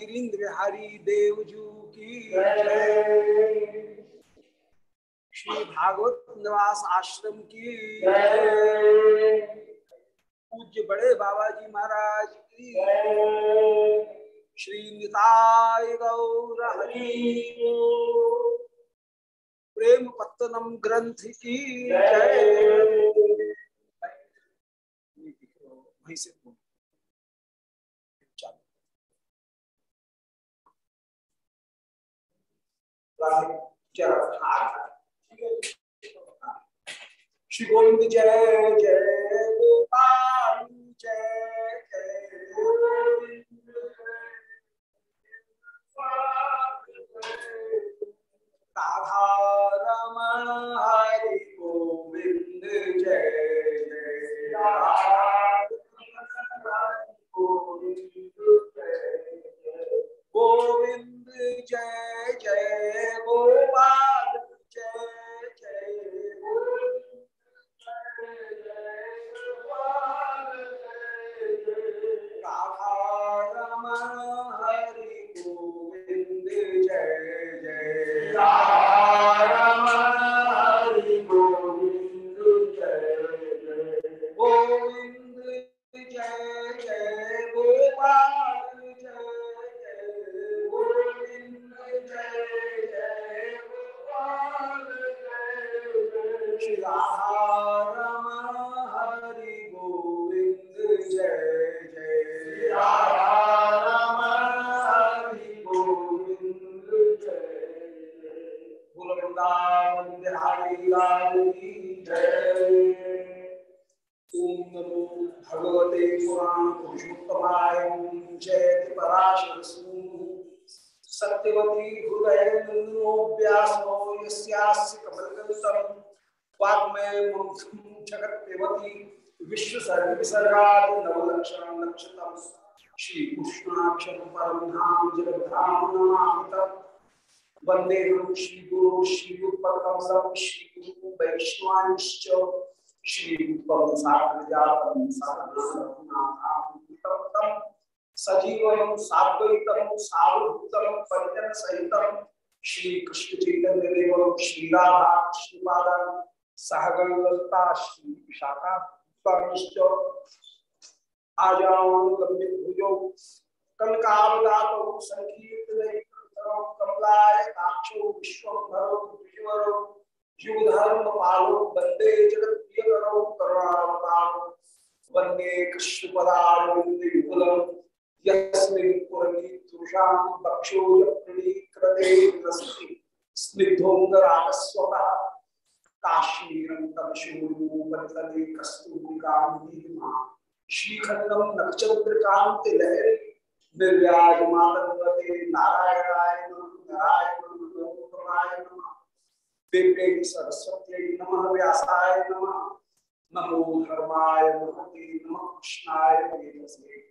गिरीन्द्र बिहारी देवजू की जय। श्री भागवत निवास आश्रम की पूज्य बड़े बाबा जी महाराज की श्री निताय गौर हरि प्रेम पत्तनम ग्रंथ की जय। वहीं से श्री गोविंद जय जय गोपाल जय जय राधा गोविंद जय जय राधा गोविंद जय गोविंद जय जय गोपाल यस्यास्य कमलकल्तम वाग्मय मुग्धं जगत्पेवती विश्वसर्ग नवलक्षण लक्षतम श्री कृष्णाक्षर परम धाम जगद्धाम नमामितम् वंदे श्री गुरु श्री रूपकमलम श्री गुरु वैष्णवांश्च। श्री रूपम साग्रजातम साधनाथाम सजीवम साद्वैतम परिजन सहितम श्री कृष्ण चैतन्य देवम श्री राधा कृष्णपादम सहगण ललिता श्री विशाखा भुजो कनकावदातो संकीर्तनो कमलाय काक्षो विश्वभरो विश्वरो युगधर्म पालो वंदे जगत प्रियकरो करुणावतारो। वंदे कृष्ण पदारविंदयुगलम यस्मिन् पुरनीतुषां भक्षो यप्रणीकृते नस्ति स्निग्धोङ्गरागस्वतः काश्मीरं तमशूरुपरितले कस्तूरिकां श्रीखण्डं नक्षत्रकान्तिलहरी निर्व्याजमातन्वते नारायणाय नमः नारायण नमः नमः। देव्यै सरस्वत्यै नमः, व्यासाय नमः। नमो धर्माय, महते नमः, कृष्णाय वेदसे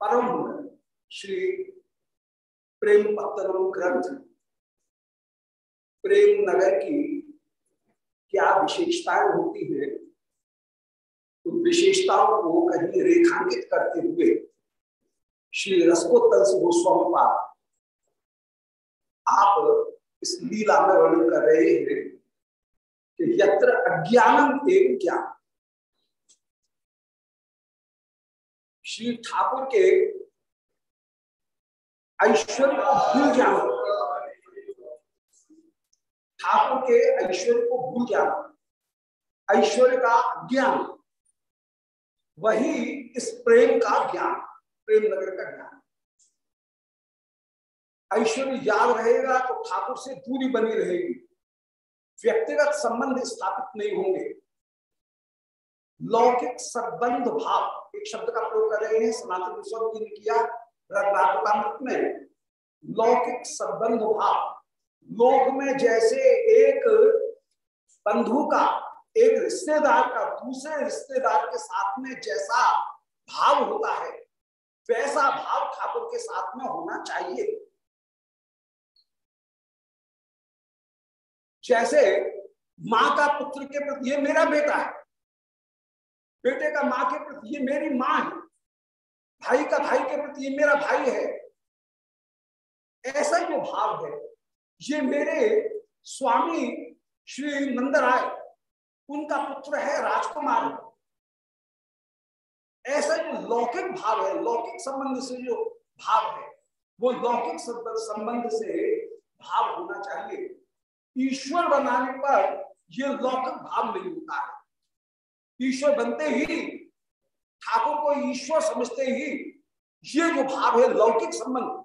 परम श्री प्रेम पत्तनम ग्रंथ प्रेम नगर की क्या विशेषताएँ होती है? उन विशेषताओं को कहीं रेखांकित करते हुए श्री रसकोत्तर से गोस्वामी पाद, आप इस लीला में वर्णन कर रहे हैं। यत्र अज्ञानम एवं ज्ञान। श्री ठाकुर के ऐश्वर्य को भूल जाना। ठाकुर के ऐश्वर्य को भूल जाना। ऐश्वर्य का ज्ञान। वही इस प्रेम का ज्ञान, प्रेम नगर का ज्ञान। ऐश्वर्य याद रहेगा तो ठाकुर से दूरी बनी रहेगी। व्यक्तिगत संबंध स्थापित नहीं होंगे। लौकिक संबंध भाव, एक शब्द का प्रयोग कर रहे हैं, सनातन जी ने किया? रघुरामृत में लौकिक संबंध भाव, लोक में जैसे एक बंधु का, एक रिश्तेदार का, दूसरे रिश्तेदार के साथ में जैसा भाव होता है, वैसा भाव ठाकुर के साथ में होना चाहिए। जैसे माँ का पुत्र के प्रति, ये मेरा बेटा है। बेटे का माँ के प्रति ये मेरी माँ है। भाई का भाई के प्रति ये मेरा भाई है। ऐसा जो भाव है? ये मेरे स्वामी श्री नंदराय, उनका पुत्र है राजकुमार। ऐसा जो लौकिक भाव है? लौकिक संबंध से जो भाव है, वो लौकिक संबंध से भाव होना चाहिए। ईश्वर बनाने पर यह लौकिक भाव नहीं होता है। ईश्वर बनते ही, ठाकुर को ईश्वर समझते ही ये जो भाव है, लौकिक संबंध,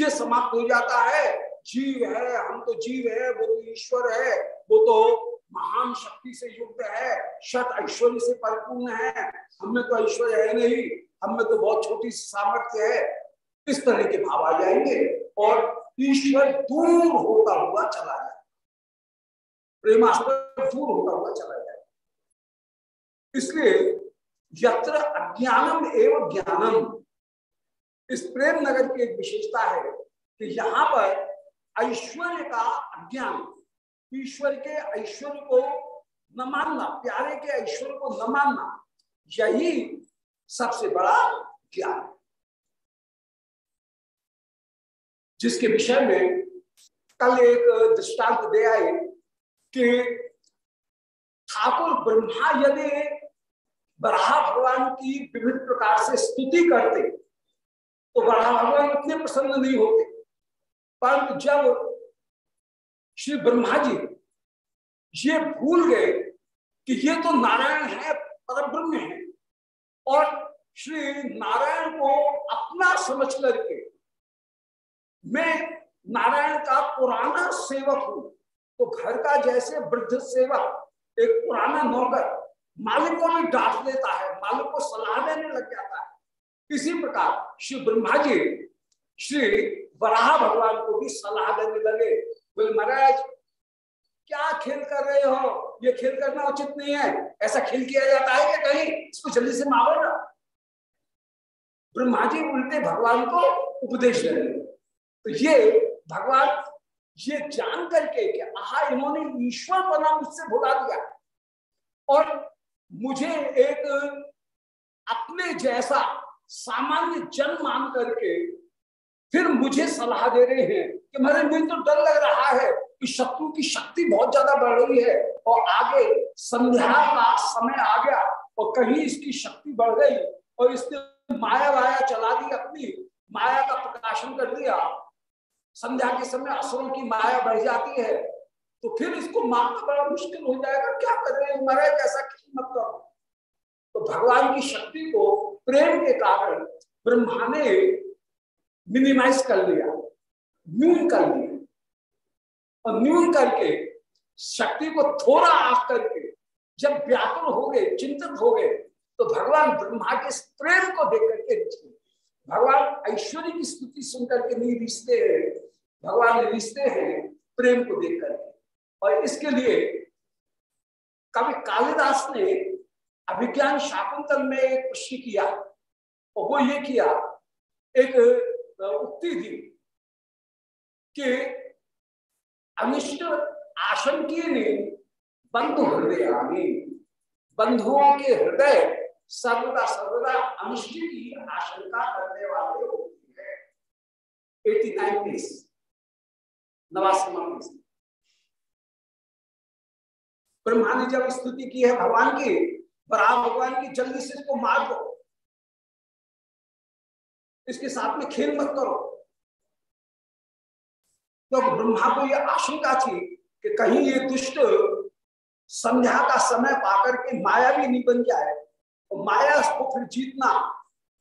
ये समाप्त हो जाता है। जीव है, हम तो जीव है, वो तो ईश्वर है, वो तो महान शक्ति से युक्त है, शत ऐश्वर्य से परिपूर्ण है। हमें तो ऐश्वर्य है नहीं, हमें तो बहुत छोटी सामर्थ्य है। इस तरह के भाव आ जाएँगे और ईश्वर दूर होता हुआ चला जाए प्रेमास्पद दूर होता हुआ चला जाए। इसलिए यत्र अज्ञानम एवं ज्ञानम। इस प्रेम नगर की एक विशेषता है कि यहाँ पर ऐश्वर्य का अज्ञान, ईश्वर के ऐश्वर्य को न मानना, प्यारे के ऐश्वर्य को न मानना, यही सबसे बड़ा ज्ञान। जिसके विषय में कल एक दृष्टांत दे आए। कि ठाकुर ब्रह्मा यदि बराह भगवान की विभिन्न प्रकार से स्तुति करते तो बराह भगवान इतने प्रसन्न नहीं होते। परंतु जब श्री ब्रह्मा जी ये भूल गए कि ये तो नारायण है पर ब्रह्म है, और श्री नारायण को अपना समझ करके मैं नारायण का पुराना सेवक हूँ तो घर का जैसे वृद्ध सेवक एक पुराना नौकर मालिक को भी डांट देता है, मालिक को सलाह देने लग जाता है। इसी प्रकार श्री ब्रह्मा जी, श्री बराह भगवान को भी सलाह देने लगे। बोले, महाराज, क्या खेल कर रहे हो? ये खेल करना उचित नहीं है। ऐसा खेल किया जाता है क्या कहीं इसको जल्दी से मारो ना? ब्रह्मा जी उल्टे भगवान को उपदेश दे रहे तो ये भगवान ये जान करके कि आहा, इन्होंने ईश्वर बना मुझसे भुला दिया। और मुझे एक अपने जैसा सामान्य जन मान करके फिर मुझे सलाह दे रहे हैं कि मेरे मुझे तो डर लग रहा है कि शत्रु की शक्ति बहुत ज़्यादा बढ़ रही है और आगे संध्या का समय आ गया और कहीं इसकी शक्ति बढ़ गई और इसने माया वाया चला दी अपनी। माया का प्रकाशन कर दिया संध्या के समय असुरों की माया बढ़ जाती है तो फिर इसको मारना बड़ा मुश्किल हो जाएगा। क्या कर रहे हैं? महाराज ऐसा मतलब तो भगवान की शक्ति को प्रेम के कारण ब्रह्मा ने मिनिमाइज कर लिया, न्यून कर लिया। और न्यून करके शक्ति को थोड़ा आग करके जब व्याकुल हो गए चिंतित हो गए तो भगवान ब्रह्मा के प्रेम को देख करके, भगवान ऐश्वर्य की स्तुति सुनकर के नहीं रिश्ते भगवान रिश्ते हैं, प्रेम को देख करके और इसके लिए कवि कालिदास ने अभिज्ञान शाकुंतल में एक प्रश्न किया, और वो ये किया, एक उक्ति थी कि अनिष्ट आशंकी ने बंधु हृदय बंधुओं के हृदय सर्वदा सर्वदा अनिष्ट की आशंका करने वाले होती है। एटी नाइन नवासी ब्रह्मा ने जब स्तुति की है भगवान की, पर आप भगवान की जल्दी से इसको मार दो। इसके साथ में खेल मत करो। तो ब्रह्मा को यह आशंका थी कि कहीं ये दुष्ट संध्या का समय पाकर के माया भी नहीं बन जाए। तो माया को फिर जीतना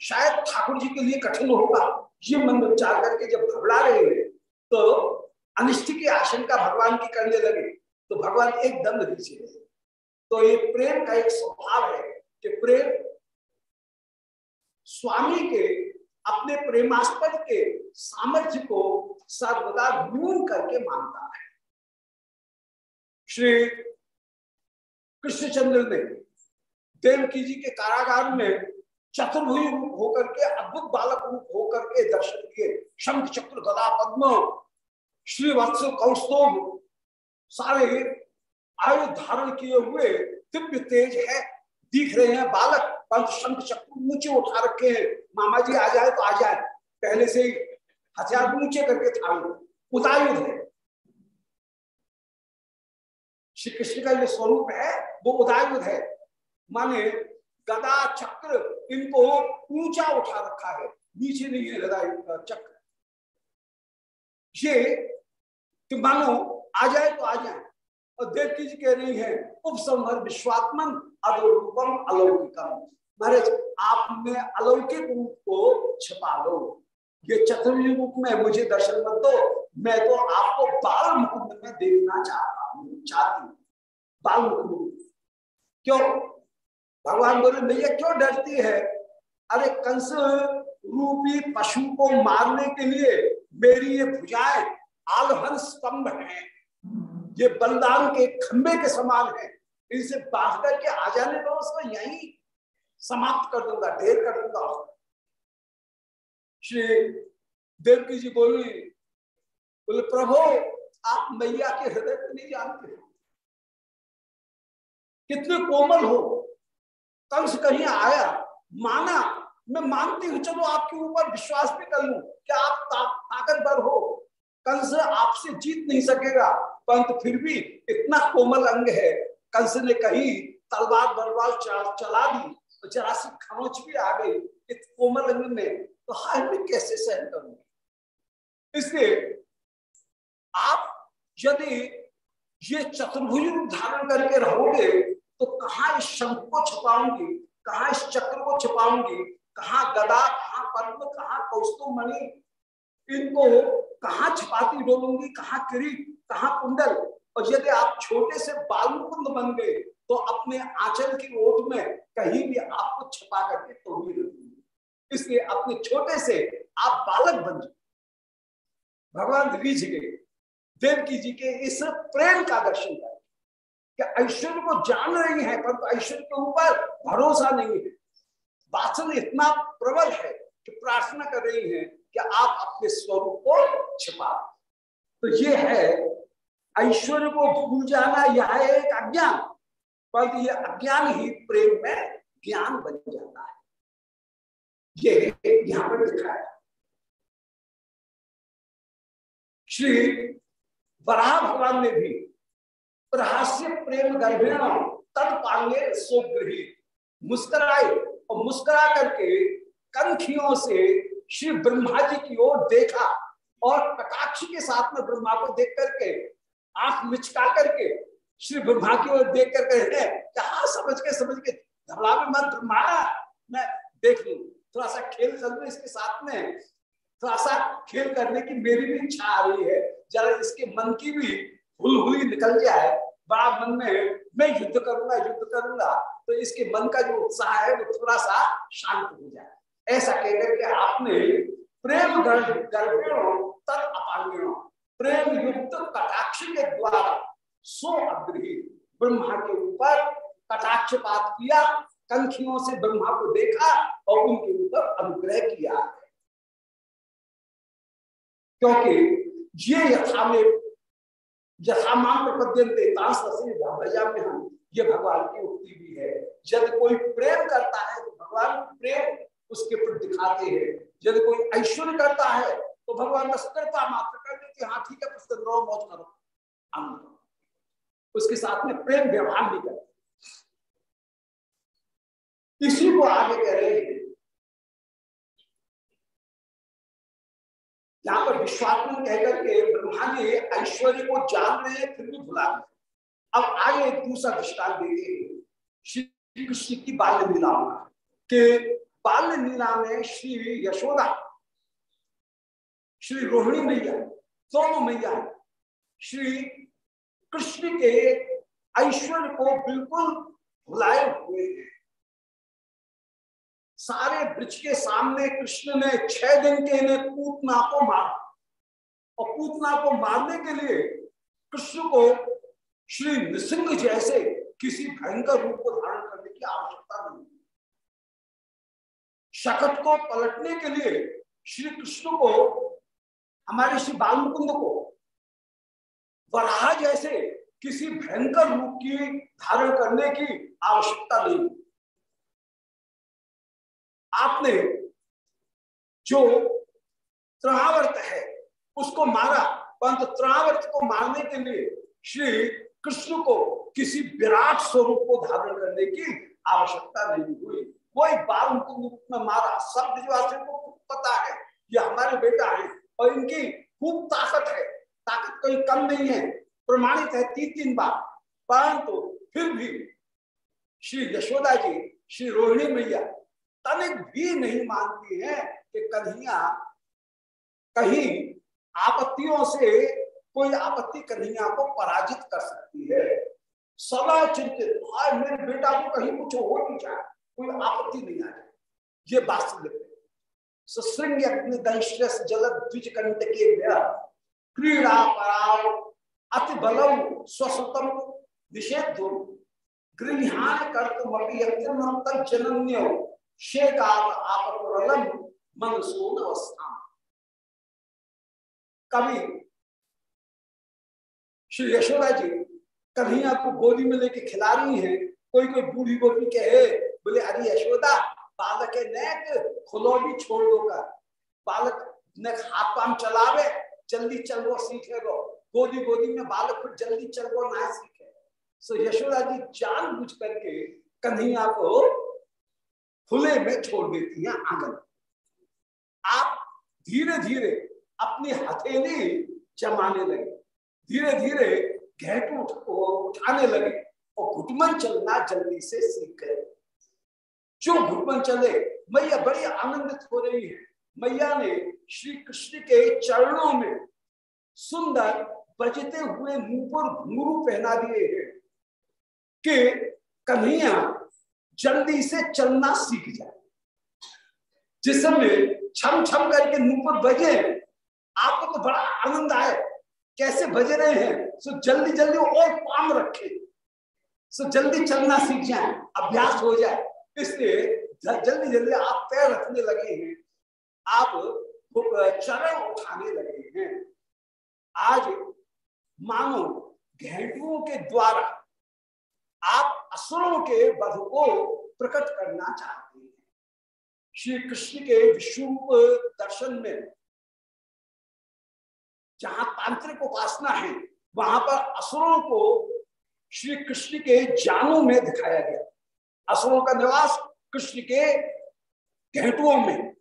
शायद ठाकुर जी के लिए कठिन होगा। ये मन विचार करके जब घबरा रहे हैं तो अनिष्ट की आशंका भगवान की करने लगे तो भगवान एक नीचे गए। तो ये प्रेम का एक स्वभाव है कि प्रेम स्वामी के, अपने प्रेमास्पद के सामर्थ्य को सर्वदा न्यून करके मानता है। श्री कृष्णचंद्र ने देवकी जी के कारागार में चतुर्भुज रूप होकर के अद्भुत बालक रूप होकर के दर्शन किए। शंख, चक्र, गदा, पद्म श्रीवत्स कौस्तुभ, सारे आयु धारण किए हुए दिव्य तेज है। दिख रहे हैं बालक पंच शंख चक्र ऊँचे उठा रखे हैं। मामा जी आ जाए तो आ जाए। पहले से ही हथियार ऊँचे करके था उतायुध है। श्री कृष्ण का जो स्वरूप है, वो उदायुध है। माने गदा, चक्र, इनको ऊँचा उठा रखा है। नीचे नहीं है गदा, चक्र। ये तो मानो, आ जाए तो आ जाए। और देवकी जी कह रही है, उपसंहर विश्वात्मन अदरूपम अलौकिकम। महाराज आपने अलौकिक रूप को छिपा लो। ये चतुर्युग रूप में मुझे दर्शन मत दो। मैं तो आपको बाल मुकुंद में देखना चाहता हूँ, चाहती हूँ। बाल मुकुंद क्यों? भगवान बोले मैया क्यों डरती है? अरे, कंस रूपी पशु को मारने के लिए मेरी ये भुजाएँ आलहन स्तंभ हैं। ये बलिदान के खंबे के समान है। इनसे बाँध करके आ जाने दो, उसको यही समाप्त कर दूँगा, ढेर कर दूँगा। श्री देवकी जी बोली, बोले, प्रभु, आप मैया के हृदय को नहीं जानते कितने कोमल हो। कंस कहीं आया, माना, मैं मानती हूँ, चलो आपके ऊपर विश्वास भी कर लू, क्या आप ताकतवर हो। कंस आपसे जीत नहीं सकेगा। परंतु फिर भी इतना कोमल अंग है। कंस ने कहीं तलवार बलवार चला दी तो जरा सी खरोच भी आ गई। इस कोमल अंग में तो हाय, मैं कैसे सहन करूँगी इसलिए आप यदि ये चतुर्भुज रूप धारण करके रहोगे तो कहा इस शंख को छुपाऊँगी? कहा इस चक्र को छुपाऊँगी? कहा गदा, कहा पद्म, कहा कौस्तु मणि इनको कहा छपाती डोलूँगी कहा किरीट कहा कुंडल? और यदि आप छोटे से बालमुकुंद बन गए तो अपने आंचल की ओट में कहीं भी आपको छपा करके तोड़ी रखूँगी इसलिए अपने छोटे से आप बालक बन जाए भगवान रीझ गए देवकी जी के इस प्रेम का दर्शन कर। कि ऐश्वर्य को जान रही है, परंतु ऐश्वर्य के ऊपर भरोसा नहीं है। वाचन इतना प्रबल है कि प्रार्थना कर रही है कि आप अपने स्वरूप को छिपा तो ये है ऐश्वर्य को भूल जाना, यह है एक अज्ञान। परंतु ये अज्ञान ही प्रेम में ज्ञान बन जाता है। ये यहाँ पर लिखा है। श्री वराह भगवान ने भी प्रहास्य प्रेम गर्भिण तद पांगे सोग्रही मुस्कराए और मुस्करा करके कंखियों से श्री ब्रह्मा जी की ओर देखा और कटाक्ष के साथ में ब्रह्मा को देख करके, आँख मिचका करके श्री ब्रह्मा की ओर देख कर कहे समझ के समझ के धबला में मत ब्रह्मा मैं देख लू। थोड़ा सा खेल कर लू इसके साथ में। थोड़ा सा खेल करने की मेरी भी इच्छा आ रही है। जरा इसके मन की भी हुल हुई निकल जाए। बड़ा मन में, मैं युद्ध करूँगा युद्ध करूँगा तो इसके मन का जो उत्साह है, वो थोड़ा सा शांत हो जाए। ऐसा कहकर के आपने प्रेम गर्भिणों प्रेम युक्त कटाक्ष के द्वारा सो अग्रही ब्रह्मा के ऊपर कटाक्षपात किया, कंखियों से ब्रह्मा को देखा और उनके ऊपर अनुग्रह किया। क्योंकि ये यथा में यथामान प्रपद्यंते में हम, ये भगवान की उक्ति भी है। यदि कोई प्रेम करता है तो भगवान प्रेम उसके प्रति दिखाते हैं। यदि कोई ऐश्वर्य करता है तो भगवान बस कृपा मात्र कर देते हाँ। ठीक है, पुस्तक रहो मौज करो। आनंद उसके साथ में प्रेम व्यवहार भी करते इसी को आगे कह रहे हैं। यहाँ पर विश्वात्मन कहकर के ब्रह्मा जी ऐश्वर्य को जान रहे हैं, फिर भी भुला रहे अब आगे दूसरा दृष्टान देते हैं श्री कृष्ण की बाल्य लीला के बाल्य लीला में श्री यशोदा, श्री रोहिणी मैया, दोनों मैया श्री कृष्ण के ऐश्वर्य को बिल्कुल भुलाए हुए हैं। सारे ब्रिज के सामने कृष्ण ने छह दिन के इन्हें पूतना को मारा। और पूतना को मारने के लिए कृष्ण को श्री नृसिंह जैसे किसी भयंकर रूप की आवश्यकता नहीं शकट को पलटने के लिए श्री कृष्ण को, हमारे श्री बालमुकुंद को, वराह जैसे किसी भयंकर रूप की धारण करने की आवश्यकता नहीं। आपने जो त्रावर्त है, उसको मारा, परंतु त्रावर्त को मारने के लिए श्री कृष्ण को किसी विराट स्वरूप को धारण करने की आवश्यकता नहीं हुई। वही बाल रूप में मारा। सब ब्रिजवासियों को पता है ये हमारे बेटा है और इनकी खूब ताकत है। ताकत कोई कम नहीं है। प्रमाणित है तीन तीन बार। परंतु फिर भी श्री यशोदा जी, श्री रोहिणी मैया तनिक भी नहीं मानती है कि कन्हैया कहीं आपत्तियों से कोई आपत्ति कन्हैया को पराजित कर सकती है। सदा चिंतित आज मेरे बेटा को कहीं कुछ हो नहीं जाए कोई आपत्ति नहीं आ जाए ये वास्तविक सुशृंग अग्निदंश जल द्विज कंट के क्रीड़ा पराव अति बलम गृहान आपलम मनसून कभी श्री यशोदा जी कन्हैया को गोदी में लेके खिला रही है, कोई कोई बूढ़ी गोपी कहे बोले, अरे यशोदा, बालक नेक, खुलो भी छोड़ दो कर। बालक ने हाथ पाम चलावे, जल्दी चल, वो सीखेगो। गोदी गोदी में बालक फिर जल्दी चल, वो ना सीखे। सो यशोदा जी जान बुझ करके कन्हैया को खुले में छोड़ देती है आँगन। आप धीरे धीरे अपनी हथेली जमाने लगे। धीरे धीरे घेट उठ उठाने लगे और घुटमन चलना जल्दी से सीख गए। जो घुटमन चले, मैया बड़ी आनंदित हो रही है। मैया ने श्री कृष्ण के चरणों में सुंदर बजते हुए मुँह पर घुंगरू पहना दिए हैं कि कन्हैया जल्दी से चलना सीख जाए। जिस समय छम छम करके मुँह पर बजे, आपको तो बड़ा आनंद आए। कैसे बज रहे हैं? सो जल्दी जल्दी और पाम रखे। सो जल्दी चलना सीख जाए। अभ्यास हो जाए। इसलिए जल्दी जल्दी आप पैर रखने लगे हैं। आप चरण उठाने लगे हैं। आज मानो घेटुओं के द्वारा आप असुरों के वध को प्रकट करना चाहते हैं। श्री कृष्ण के विश्व दर्शन में जहाँ तांत्रिक उपासना है, वहाँ पर असुरों को श्री कृष्ण के जानों में दिखाया गया। असुरों का निवास कृष्ण के घेटुओं में।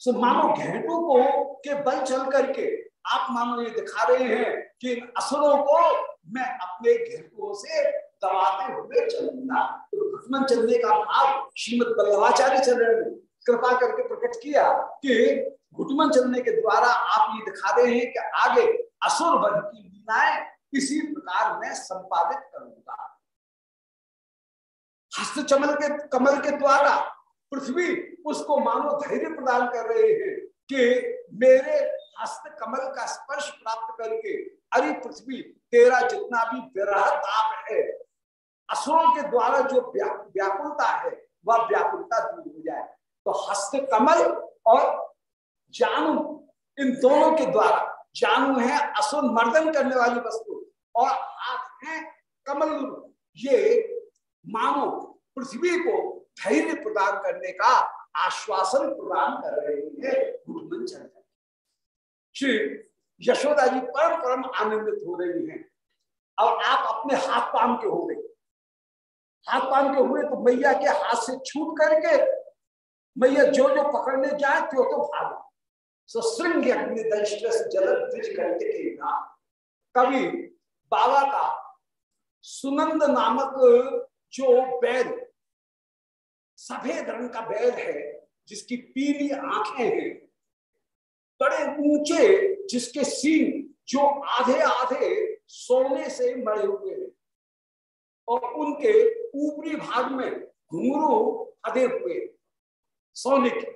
सो मानो घेटू को के बल चल करके आप मानो ये दिखा रहे हैं कि इन असुरों को मैं अपने घेटुओं से दबाते हुए चलूँगा। तो दुश्मन चलने का भाव श्रीमद बल्लभाचार्य चरण ने कृपा करके प्रकट किया कि घुटमन चलने के द्वारा आप ये दिखा रहे हैं कि आगे असुर वध की लीलाएँ इसी प्रकार मैं संपादित करूँगा। हस्त चमल के, कमल के द्वारा पृथ्वी उसको मानो धैर्य प्रदान कर रहे हैं कि मेरे हस्त कमल का स्पर्श प्राप्त करके, अरे पृथ्वी, तेरा जितना भी विरह ताप है, असुरों के द्वारा जो व्याकुलता है, वह व्याकुलता दूर हो जाए। तो हस्त कमल और जानू, इन दोनों के द्वारा, जानू है असुर मर्दन करने वाली वस्तु और हाथ है कमल ये मानो पृथ्वी को धैर्य प्रदान करने का आश्वासन प्रदान कर रहे हैं श्री यशोदा जी परम परम आनंदित हो रही हैं। और आप अपने हाथ पाम के हो गए हाथ पाम के हुए तो मैया के हाथ से छूट करके मैया जो जो पकड़ने जाए त्यो तो भागो। सुश्रृंग कभी बाबा का सुनंद नामक जो बैल सफ़ेद रंग का बैल है, जिसकी पीली आँखें हैं, बड़े ऊँचे, जिसके सीन जो आधे आधे सोने से मरे हुए हैं, और उनके ऊपरी भाग में घुंगरू अधे हुए सोने के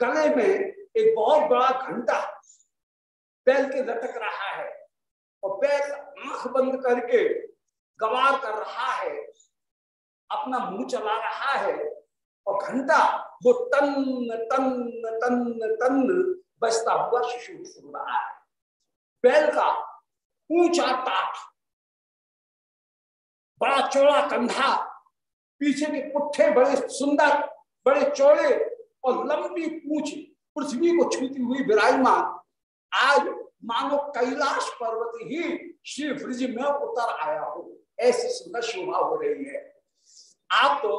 गले में एक बहुत बड़ा घंटा बैल के लटक रहा है, और बैल आँख बंद करके गवार कर रहा है अपना मुँह चला रहा है और घंटा वो तन तन तन तन बजता हुआ शिशु सुन रहा है। बैल का ऊँचा टाट, बड़ा चौड़ा कंधा, पीछे के पुट्ठे बड़े सुंदर, बड़े चौड़े और लंबी पूछ पृथ्वी को छूती हुई विराजमान। आज मानो कैलाश पर्वत ही श्री ब्रिज में उतर आया हो। ऐसी सुंदर शोभा हो रही है। आप तो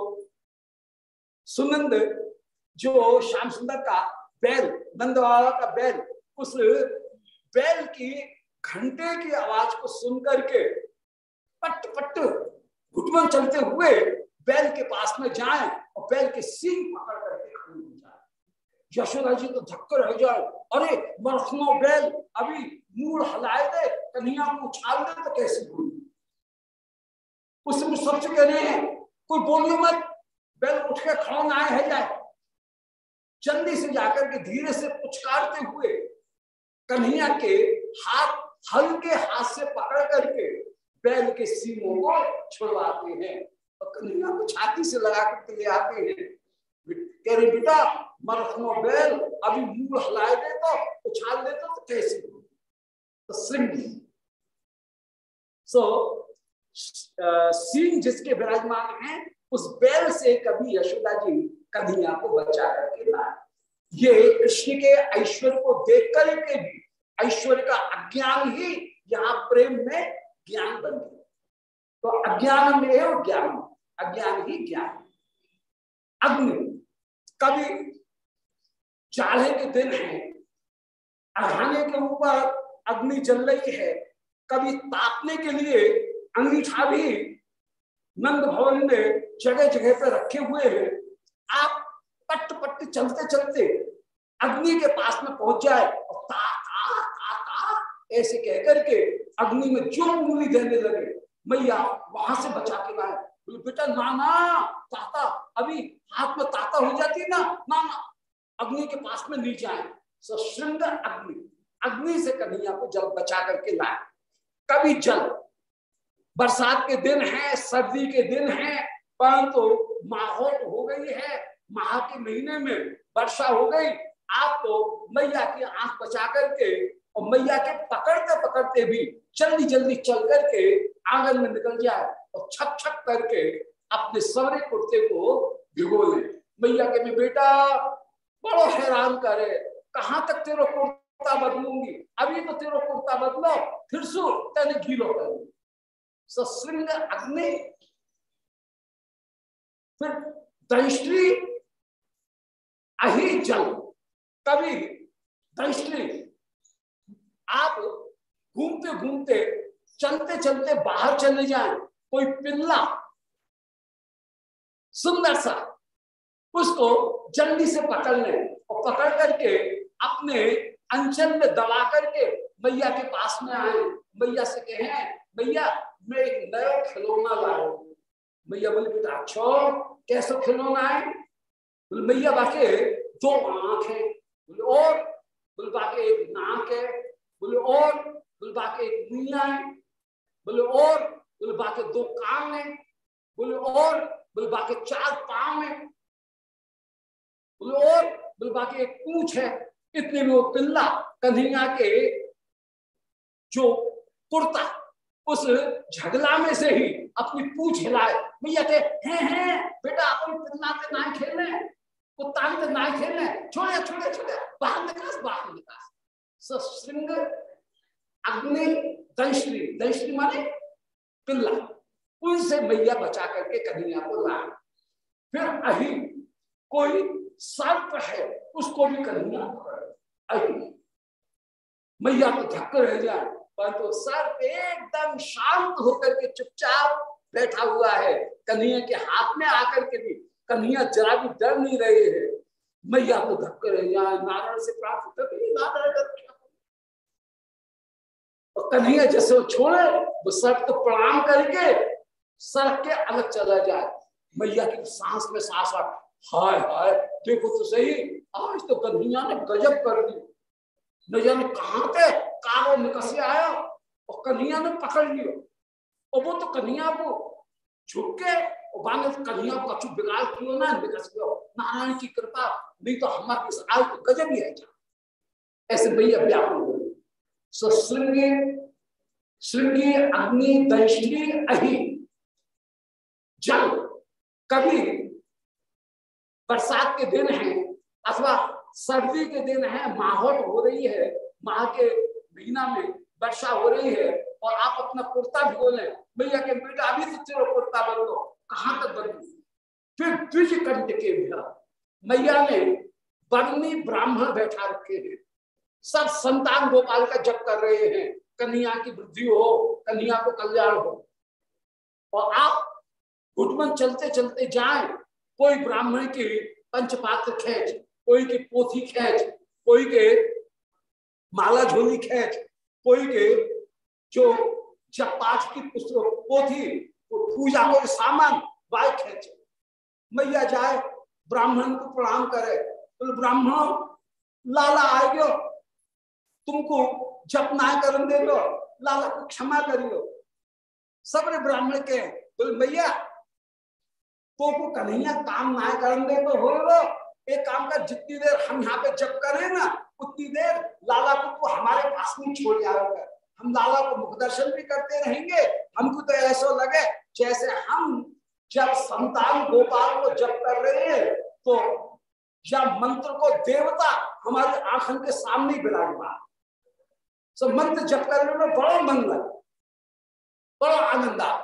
सुनंद, जो श्याम सुंदर का बैल नंद बाबा का बैल, उस बैल की घंटे की आवाज़ को सुन करके पट पट घुटमन चलते हुए बैल के पास में जाए और बैल के सींग पकड़ करके खड़ी हो जाए। यशोदा जी तो धक्कर रह जाए। अरे, मरखनो बैल, अभी मूड हलाए दे, कन्हैया को उछाल दे तो कैसे बोली उसमें सबसे कह रहे हैं कोई बोलियो मत, बैल उठ के खड़ा ना है जाए। जल्दी से जाकर के धीरे से पुचकारते हुए कन्हैया के हाथ हल्के हाथ से पकड़ करके बैल के सीमों को छुड़वाते हैं और कन्हैया को छाती से लगा करके ले आते हैं। कह रहे, बेटा मरखनो बैल, अभी मुँह हलाए दे तो उछाल दे तो कैसे? तो श्रृंगी सो सीन जिसके विराजमान हैं, उस बैल से कभी यशोदा जी कन्हैया को बचा करके लाए ये कृष्ण के ऐश्वर्य को देख कर के भी, ऐश्वर्य का अज्ञान ही यहाँ प्रेम में ज्ञान बन गया। तो अज्ञान में है और ज्ञान, अज्ञान ही ज्ञान। अग्नि, कभी जाड़े के दिन है, अघाने के ऊपर अग्नि जल रही है, कभी तापने के लिए अंगीठा भी नंद भवन में जगह जगह पे रखे हुए हैं। आप पट पट चलते चलते अग्नि के पास में पहुँच जाए और ता ता ता ता, ऐसे कह करके अग्नि में जो उंगली देने लगे, मैया, वहाँ से बचा के लाए। बोले, बेटा, नाना, ताता, अभी हाथ में ताता हो जाती है ना, नाना, अग्नि के पास में नहीं जाए। सो अग्नि अग्नि से कन्हैया को जल बचा करके लाए। कभी जल बरसात के दिन है, सर्दी के दिन है, परंतु तो माहौल हो गई है। माह के महीने में वर्षा हो गई। आप तो मैया की आँख बचा करके और मैया के पकड़ते पकड़ते भी जल्दी जल्दी चल करके आँगन में निकल जाए और छप छप करके अपने सवरे कुर्ते को भिगो ले। मैया के में बेटा, बड़ो हैरान करे, कहाँ तक तेरा कुर्ता बदलूँगी? अभी तो तेरा कुर्ता बदलो, फिर सु तेने गीलो करूँगी सृंग अग्नि फिर दृष्टि अहि जल कभी दृष्टि आप घूमते घूमते, चलते चलते बाहर चले जाए, कोई पिल्ला, सुंदर सा, उसको जल्दी से पकड़ ले और पकड़ करके अपने अंचल में दबा करके मैया के पास में आए। मैया से कहे, मैया मैं एक नया खिलौना लाया। मैया बोले, बेटा अच्छा कैसे खिलौना है? बोले, मैया, बाके दो आँख है। बोले, और? बोले, बाके एक नाक है। बोले, और? बोले, बाके एक मुइया है। बोले, और? बोले, बाके दो कान है। बोले, और? बोले, बाके चार पाँव है। बोले, और? बोले, बाके एक पूछ है। इतने में वो पिल्ला कन्हैया के जो कुर्ता उस झगला में से ही अपनी पूछ हिलाए। भैया के हैं हैं, बेटा, अपनी पिल्ला के ना खेलने, कुत्ता के ना खेलने। छोड़े छोड़े छोड़े। बाहर निकास बाहर निकास। श्रृंग अग्नि दंश्री दंश्री माने पिल्ला। उनसे मैया बचा करके कन्हैया को ला फिर अही, कोई सर्प है, उसको भी कन्हैया अही, मैया को धक्कर रह जाए। परंतु तो सर्प एकदम शांत होकर के चुपचाप बैठा हुआ है। कन्हैया के हाथ में आकर के भी, कन्हैया जरा भी डर नहीं रहे हैं। मैया को धक्के रह जाए नारायण से प्राप्त होते नारायण और कन्हैया जैसे वो छोड़े, वो सड़क तो प्रणाम करके सड़क के अलग चला जाए। मैया की सांस में सांस आ हाय हाय, देखो तो सही, आज तो कन्हैया ने गजब कर दी। न जाने कहा कारो निकस आया और कन्हैया ने पकड़ लियो। और वो तो कन्हैया को झुक के बाने कन्हैया को अच्छु बिगाड़ कियो ना निकस गयो नारायण की कृपा, नहीं तो हमारे आज तो गजब ही है ऐसे भैया व्यापन हो श्रृंगे, श्रृंगी अग्नि दैश्री अहि, जल कभी बरसात के दिन है, अथवा सर्दी के दिन है, माहौल हो रही है, माह के महीना में वर्षा हो रही है और आप अपना कुर्ता भिगो लें भैया के बेटा, अभी तो तेरा कुर्ता बन लो कहाँ तक बन फिर द्विज कंठ के मैया ने बर्नी ब्राह्मण बैठा रखे हैं। सब संतान गोपाल का जप कर रहे हैं, कन्हैया की वृद्धि हो, कन्हैया को कल्याण हो। और आप घुटमन चलते चलते जाए, कोई ब्राह्मण की पंचपात्र खेच, कोई की पोथी खेच, कोई के माला झोली खेच। कोई के जो जब पाठ की पुस्तक पोथी पूजा को सामान वाय खेच। मैया जाए, ब्राह्मण को प्रणाम करे। तो ब्राह्मण, लाला आ गयो। तुमको जप ना कर दे लो। लाला को क्षमा करियो। सबरे ब्राह्मण के, बोले, मैया तो को कन्हैया काम ना कर दे तो हो एक काम का जितनी देर हम यहाँ पे जप करें ना उतनी देर लाला को तो हमारे पास में छोड़ जाओगे हम लाला को मुख दर्शन भी करते रहेंगे। हमको तो ऐसा लगे जैसे हम जब संतान गोपाल को जब कर रहे हैं तो या मंत्र को देवता हमारे आंखन के सामने विराजमान सब मंत्र जप करने में बड़ा मन लगा, बड़ा आनंद आ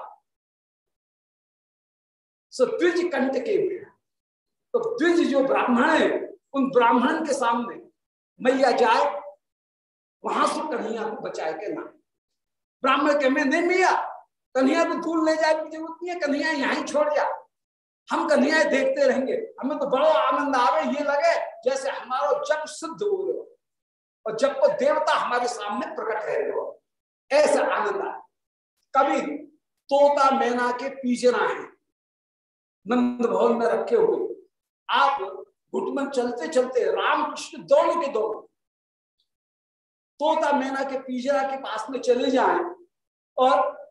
द्विज कंठ के तो द्विज जो ब्राह्मण है, उन ब्राह्मण के सामने मैया जाए, वहाँ से कन्हैया को बचाए के ना ब्राह्मण के में नहीं मैया कन्हैया को दूर ले जाए की ज़रूरत नहीं है, कन्हैया यहीं छोड़ जा। हम कन्हैया देखते रहेंगे। हमें तो बड़ा आनंद आवे, ये लगे जैसे हमारा जब सिद्ध हो रहे और जब वो देवता हमारे सामने प्रकट है हो ऐसा आनंद आए कभी तोता मैना के पीछना है, नंद भवन में रखे हुए। आप घुटमन चलते चलते राम कृष्ण दोनों के दौड़। तोता मैना के पीजरा के पास में चले जाए और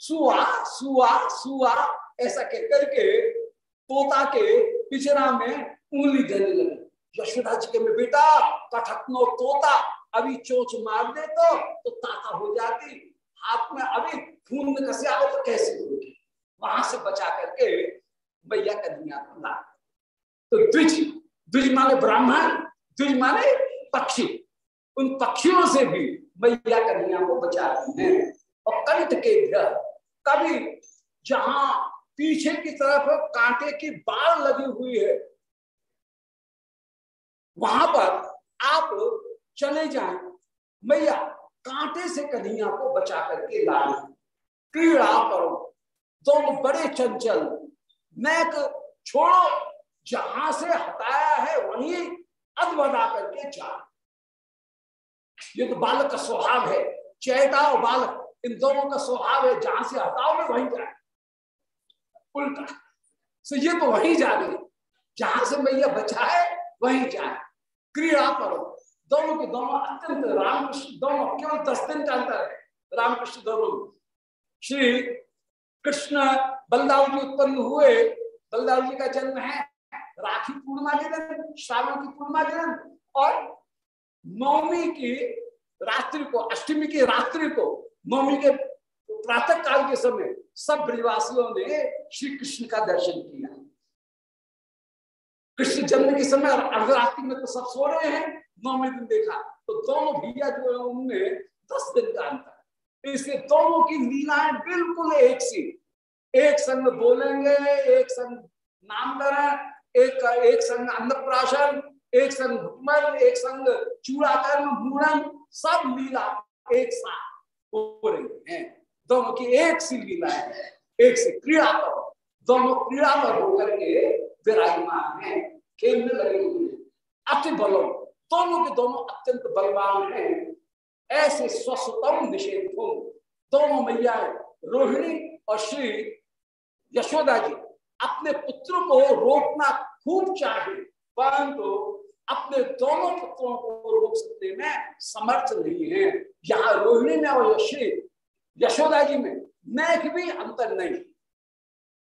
सुआ सुआ सुआ, ऐसा कहकर के तोता के पिछड़ा में उंगली देने लगे। यशोदा जी के में, बेटा कठकनो तोता, अभी चोच मार दे तो तो ताता हो जाती। हाथ में अभी खून में कसे आओ तो कैसे होगी? वहाँ से बचा करके भैया कन्या ला तो द्विज द्विज माने ब्राह्मण, द्विज माने पक्षी। उन पक्षियों से भी मैया कन्या को बचाती हैं। और कंठ के घर कभी जहाँ पीछे की तरफ़ कांटे की बाढ़ लगी हुई है, वहाँ पर आप चले जाएँ। मैया कांटे से कन्हैया को बचा करके लाए। क्रीड़ा करो। दोनों बड़े चंचल। मैक छोड़ो जहाँ से हटाया है, वहीं अदबदा करके जा। ये तो बालक का स्वभाव है चैता और बालक, इन दोनों का स्वभाव है, जहाँ से हटाओगे वहीं जाए उल्टा तो ये तो वहीं जा रही जहाँ से मैया बचा है, वहीं जाए क्रीड़ा करो दोनों के दोनों अत्यंत रामकृष्ण, दोनों केवल दस दिन का अंतर है। रामकृष्ण दोनों। श्री कृष्ण बलदाव जी उत्पन्न हुए। बलदाव जी का जन्म है राखी पूर्णिमा दिन, श्रावण की पूर्णिमा दिन, और नवमी की रात्रि को, अष्टमी की रात्रि को, नवमी के प्रातः काल के समय सब ब्रजवासियों ने श्री कृष्ण का दर्शन किया। कृष्ण जन्म के समय अर्धरात्रि में तो सब सो रहे हैं नौवे दिन देखा तो दोनों भैया जो है, उनमें दस दिन का अंतर इसलिए दोनों की लीलाएँ बिल्कुल एक सी। एक संग बोलेंगे, एक संग नाम करें एक एक संग अन्नप्राशन, एक संग भुकमल एक संग चूड़ाकर्म मूड़न सब लीला एक साथ हो रही है। दोनों की एक सी लीला है, एक सी क्रीड़ा पर। दोनों क्रीड़ा पर होकर के विराजमान है, खेलने लगे हुए हैं। अति बलो, दोनों के दोनों अत्यंत बलवान हैं। ऐसे स्वस्थतम निषेध, दोनों मैया रोहिणी और श्री यशोदा जी अपने पुत्र को रोकना खूब चाहे परंतु अपने दोनों पुत्रों को रोक सकते में समर्थ नहीं है। यहाँ रोहिणी में और श्री यशोदा जी में मैं भी अंतर नहीं।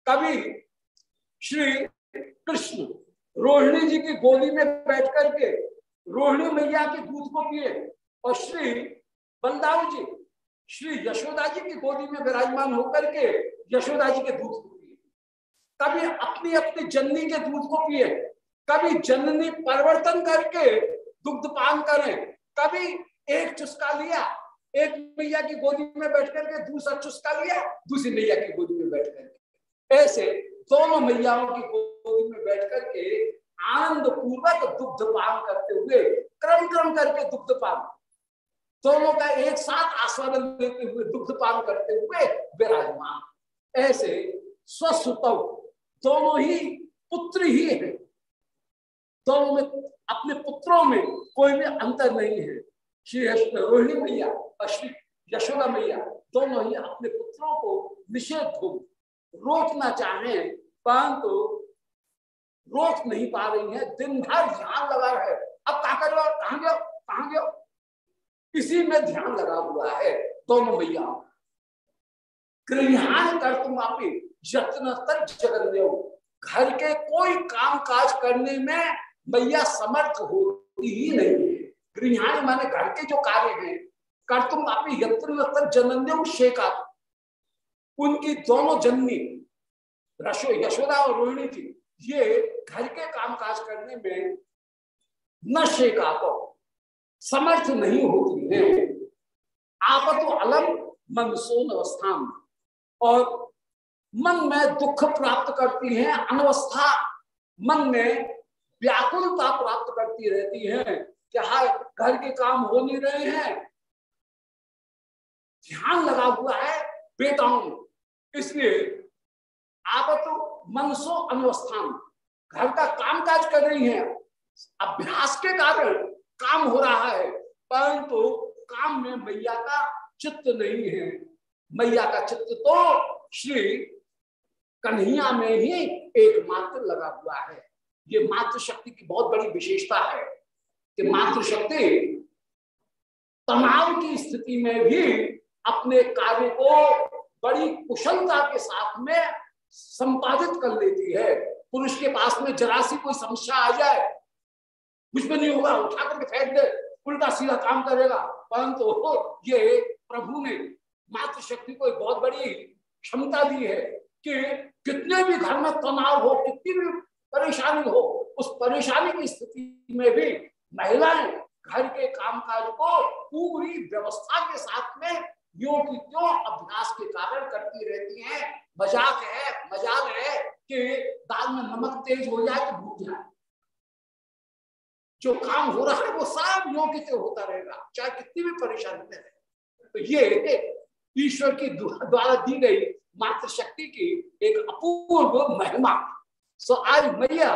कभी श्री कृष्ण रोहिणी जी की गोली में बैठ करके रोहिणी मैया के दूध को पिए और श्री बलदाव जी, श्री यशोदा जी की गोदी में विराजमान होकर के यशोदा जी के दूध को कभी अपनी अपनी जननी के दूध को पिए, कभी जननी परिवर्तन करके दुग्ध पान करें, कभी एक चुस्का लिया, एक मैया की गोदी में बैठ करके दूसरा चुस्का लिया, दूसरी मैया की गोदी में बैठ करके। ऐसे दोनों मैयाओं की गोदी में बैठ करके आनंद पूर्वक दुग्ध पान करते हुए क्रम क्रम करके दुग्ध पान। दोनों का एक साथ आस्वादन लेते हुए दुग्ध पान करते हुए विराजमान। ऐसे स्वस्थ दोनों ही पुत्र ही है। दोनों में, अपने पुत्रों में कोई भी अंतर नहीं है। श्री रोहिणी मैया और श्री यशोदा मैया, दोनों ही अपने पुत्रों को निषेध रोकना चाहे, परंतु रोक नहीं पा रही है। दिन भर ध्यान लगा है। अब क्या करो कहा गयो कहा गयो इसी में ध्यान लगा हुआ है दोनों मैया। गृहान कर तुम आप यत्न तक जगन घर के कोई काम काज करने में मैया समर्थ होती ही नहीं है। माने घर के जो कार्य हैं, कर तुम आप यत्र जनन्य शेखा उनकी दोनों जननी रशो यशोदा और रोहिणी जी, ये घर के कामकाज करने में न शेखा को समर्थ नहीं होती है। आप तो अलम मनसोन अवस्थान और मन में दुख प्राप्त करती है, अनवस्था मन में व्याकुलता प्राप्त करती रहती है कि हाय, घर के काम हो नहीं रहे हैं। ध्यान लगा हुआ है में इसलिए आप तो मनसो अनवस्थान, घर का काम काज कर रही हैं। अभ्यास के कारण काम हो रहा है, परंतु तो काम में मैया का चित्त नहीं है। मैया का चित्त तो श्री कन्हैया में ही एकमात्र लगा हुआ है। ये मातृशक्ति की बहुत बड़ी विशेषता है कि मातृशक्ति तनाव की स्थिति में भी अपने कार्य को बड़ी कुशलता के साथ में संपादित कर लेती है। पुरुष के पास में जरा सी कोई समस्या आ जाए कुछ भी नहीं होगा, उठा करके फेंक दे, उल्टा सीधा काम करेगा। परंतु तो ये प्रभु ने मातृशक्ति को एक बहुत बड़ी क्षमता दी है कि कितने भी घर में तनाव हो, कितनी भी परेशानी हो, उस परेशानी की स्थिति में भी महिलाएँ घर के कामकाज को पूरी व्यवस्था के साथ में यो की क्यों अभ्यास के कारण करती रहती हैं। मज़ाक है मज़ाक है कि दाल में नमक तेज हो जाए तो भूल जाए। जो काम हो रहा है, वो सब यो की होता रहेगा, चाहे कितनी भी परेशानी में रहे। तो ये ईश्वर की द्वारा दी गई मात्र शक्ति की एक अपूर्व महिमा। सो आज मैया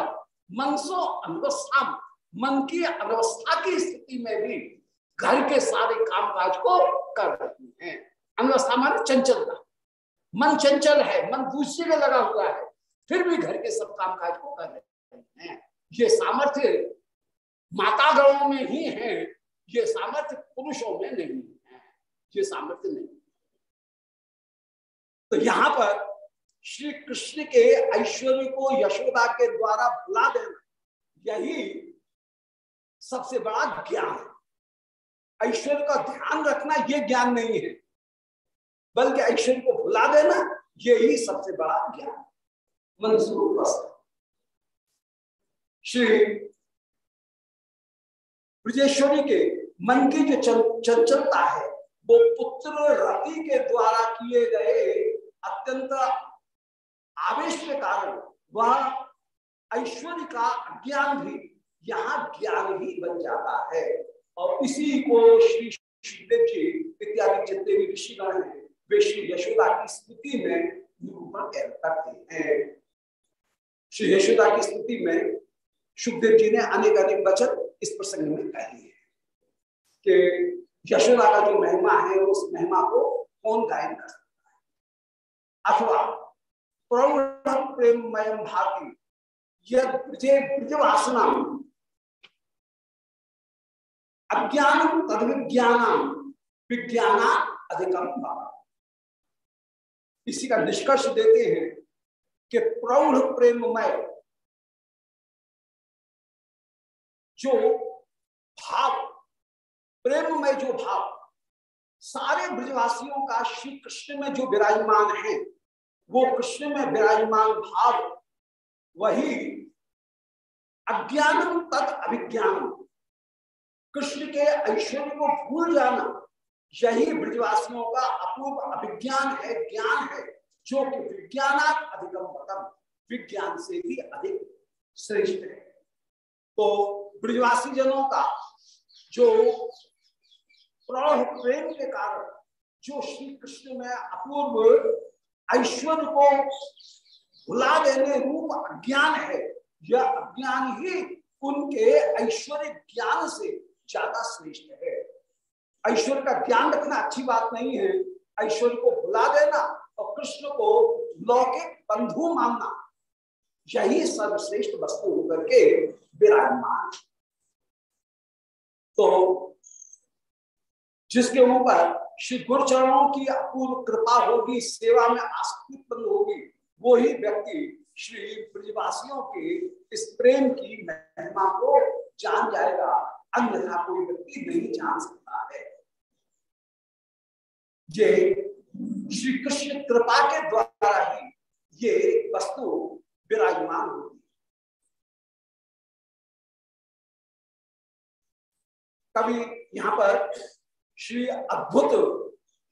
मनसो अनवस्था मन की अनवस्था की स्थिति में भी घर के सारे कामकाज को कर रही है। अनवस्था माने चंचलता मन चंचल है, मन दूसरे में लगा हुआ है, फिर भी घर के सब कामकाज को कर रहे हैं। ये सामर्थ्य माता गणों में ही है, ये सामर्थ्य पुरुषों में नहीं है। ये सामर्थ्य नहीं तो यहाँ पर श्री कृष्ण के ऐश्वर्य को यशोदा के द्वारा भुला देना यही सबसे बड़ा ज्ञान है। ऐश्वर्य का ध्यान रखना यह ज्ञान नहीं है, बल्कि ऐश्वर्य को भुला देना यही सबसे बड़ा ज्ञान मन स्वरूप श्री ब्रजेश्वरी के मन की जो चंचलता है, वो पुत्र रति के द्वारा किए गए अत्यंत आवेश के कारण वह ऐश्वर्य का ज्ञान भी यहाँ ज्ञान ही बन जाता है। और इसी को श्री सुखदेव जी इत्यादि जितने भी ऋषिगण हैं, वे श्री यशोदा की स्थिति में निरूपण करते हैं। श्री यशोदा की स्थिति में सुखदेव जी ने अनेक अनेक वचन इस प्रसंग में कहे हैं कि यशोदा का जो महिमा है, उस महिमा को कौन गायन कर अथवा प्रौढ़ प्रेममय भाती यद ब्रजवासना अज्ञान तद विज्ञान विज्ञाना अधिकम इसी का निष्कर्ष देते हैं कि प्रौढ़ प्रेममय जो भाव प्रेम में जो भाव सारे ब्रजवासियों का श्री कृष्ण में जो विराजमान है, वो कृष्ण में विराजमान भाव, वही अज्ञान तत् अभिज्ञान। कृष्ण के ऐश्वर्य को भूल जाना, यही ब्रजवासियों का अपूर्व अभिज्ञान है, ज्ञान है, जो कि विज्ञान अधिकम विज्ञान से भी अधिक श्रेष्ठ है। तो ब्रजवासी जनों का जो प्रौढ़ प्रेम के कारण जो श्री कृष्ण में अपूर्व ऐश्वर्य को भुला देने रूप अज्ञान है, यह अज्ञान ही उनके ऐश्वर्य ज्ञान से ज़्यादा श्रेष्ठ है। ऐश्वर्य का ज्ञान रखना अच्छी बात नहीं है। ऐश्वर्य को भुला देना और कृष्ण को लौकिक बंधु मानना, यही सर्वश्रेष्ठ वस्तु होकर के विराजमान। तो जिसके ऊपर श्री गुरुचरणों की अपूर्व कृपा होगी, सेवा में आसक्ति होगी वो ही व्यक्ति श्री ब्रजवासियों के इस प्रेम की महिमा को जान जाएगा, अन्यथा कोई व्यक्ति नहीं जान सकता है। ये श्री कृष्ण कृपा के द्वारा ही ये वस्तु विराजमान होती कभी यहाँ पर श्री अद्भुत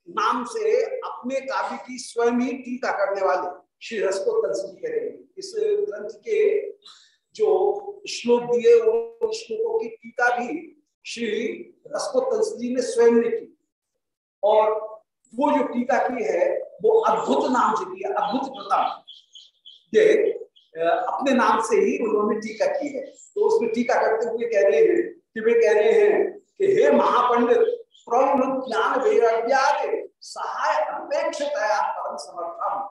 नाम से अपने काव्य की स्वयं ही टीका करने वाले श्री रसकोत्तर जी करेंगे। इस ग्रंथ के जो श्लोक दिए, वो श्लोकों की टीका भी श्री रसकोत्तर जी ने स्वयं ने की। और वो जो टीका की है, वो अद्भुत नाम से की अद्भुत प्रताप। ये अपने नाम से ही उन्होंने टीका की है। तो उसमें टीका करते हुए कह रहे हैं कि वे कह रहे हैं कि हे महापंडित प्रौढ़ ज्ञान वैराग्यादि सहाय अपेक्षितया परम समर्थम।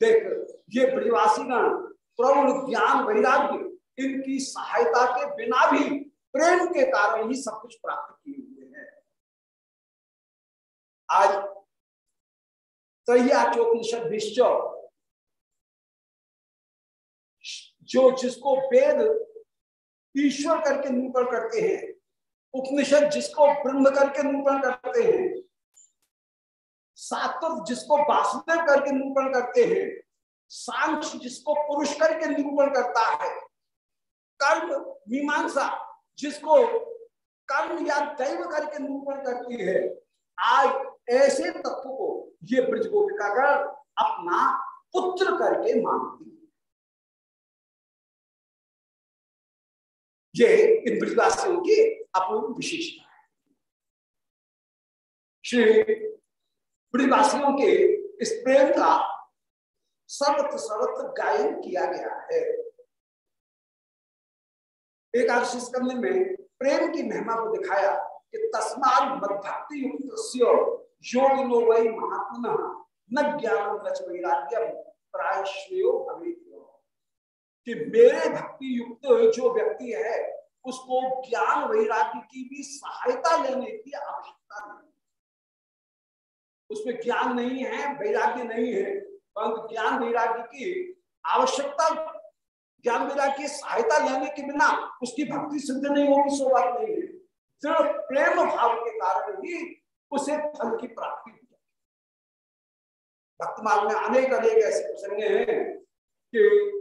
देख, ये ब्रजवासीगण प्रौढ़ ज्ञान वैराग्य, इनकी सहायता के बिना भी प्रेम के कारण ही सब कुछ प्राप्त किए हुए हैं। आज त्रयाचोपनिषद निश्चय जो जिसको वेद ईश्वर करके निरूपण करते हैं उपनिषद जिसको ब्रह्म करके निरूपण करते हैं सात्व जिसको वासुदेव करके निरूपण करते हैं, सांख्य जिसको पुरुष करके निरूपण करता है, कर्म मीमांसा जिसको कर्म या दैव करके निरूपण करती है, आज ऐसे तत्व को ये ब्रज गोपिकागढ़ अपना पुत्र करके मानती है। ये इन ब्रजवासियों की अपूर्व विशेषता है। श्री ब्रजवासियों के इस प्रेम का सर्वत्र सर्वत्र गायन किया गया है। एकादशी स्कंद में प्रेम की महिमा को दिखाया कि तस्मात मद भक्ति युक्त योग नो वही महात्मा न ज्ञान रच वैराग्यम प्राय श्रेयो भवित। कि मेरे भक्ति युक्त जो व्यक्ति है उसको ज्ञान वैराग्य की भी सहायता लेने की आवश्यकता नहीं। उसमें ज्ञान नहीं है, वैराग्य नहीं है, परंतु ज्ञान वैराग्य की आवश्यकता, ज्ञान वैराग्य की सहायता लेने के बिना उसकी भक्ति सिद्ध नहीं होगी सो बात नहीं है। सिर्फ़ प्रेम भाव के कारण ही उसे फल की प्राप्ति हो। भक्तमाल में अनेक अनेक ऐसे प्रसंग हैं कि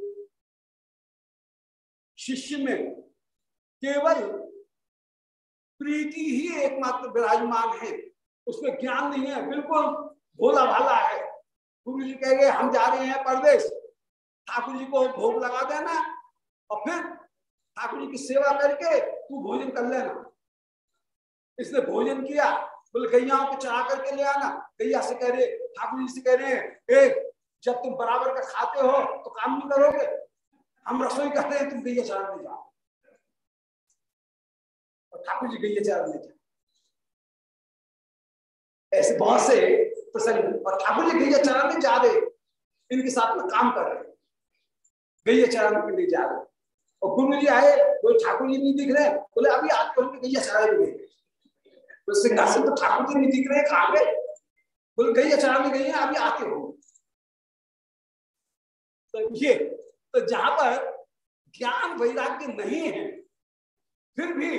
शिष्य में केवल प्रीति ही एकमात्र विराजमान है। उसमें ज्ञान नहीं है, बिल्कुल भोला भाला है। गुरु जी कहेंगे हम जा रहे हैं परदेश। ठाकुर जी को भोग लगा देना और फिर ठाकुर जी की सेवा करके तू भोजन कर लेना। इसने भोजन किया, बोले, गैया को चढ़ा करके ले आना। गैया से कह रहे, ठाकुर जी से कह रहे हैं एक जब तुम बराबर का खाते हो तो काम नहीं करोगे। हम रसोई करते हैं, तुम गैया चढ़ाने जाओ। ठाकुर जी गैया चराने जाए ऐसे बहुत से प्रसंग और ठाकुर जी गैया चराने जा रहे इनके साथ में काम कर रहे गैया चराने के लिए जा रहे और गुरु जी आए, कोई ठाकुर जी नहीं दिख रहे बोले, अभी आते होंगे गैया चराए हुए तो सिंहासन तो ठाकुर जी नहीं दिख रहे कहा गए। बोले गैया चराने गई है, अभी आते हो। तो ये तो जहाँ पर ज्ञान वैराग्य नहीं है, फिर भी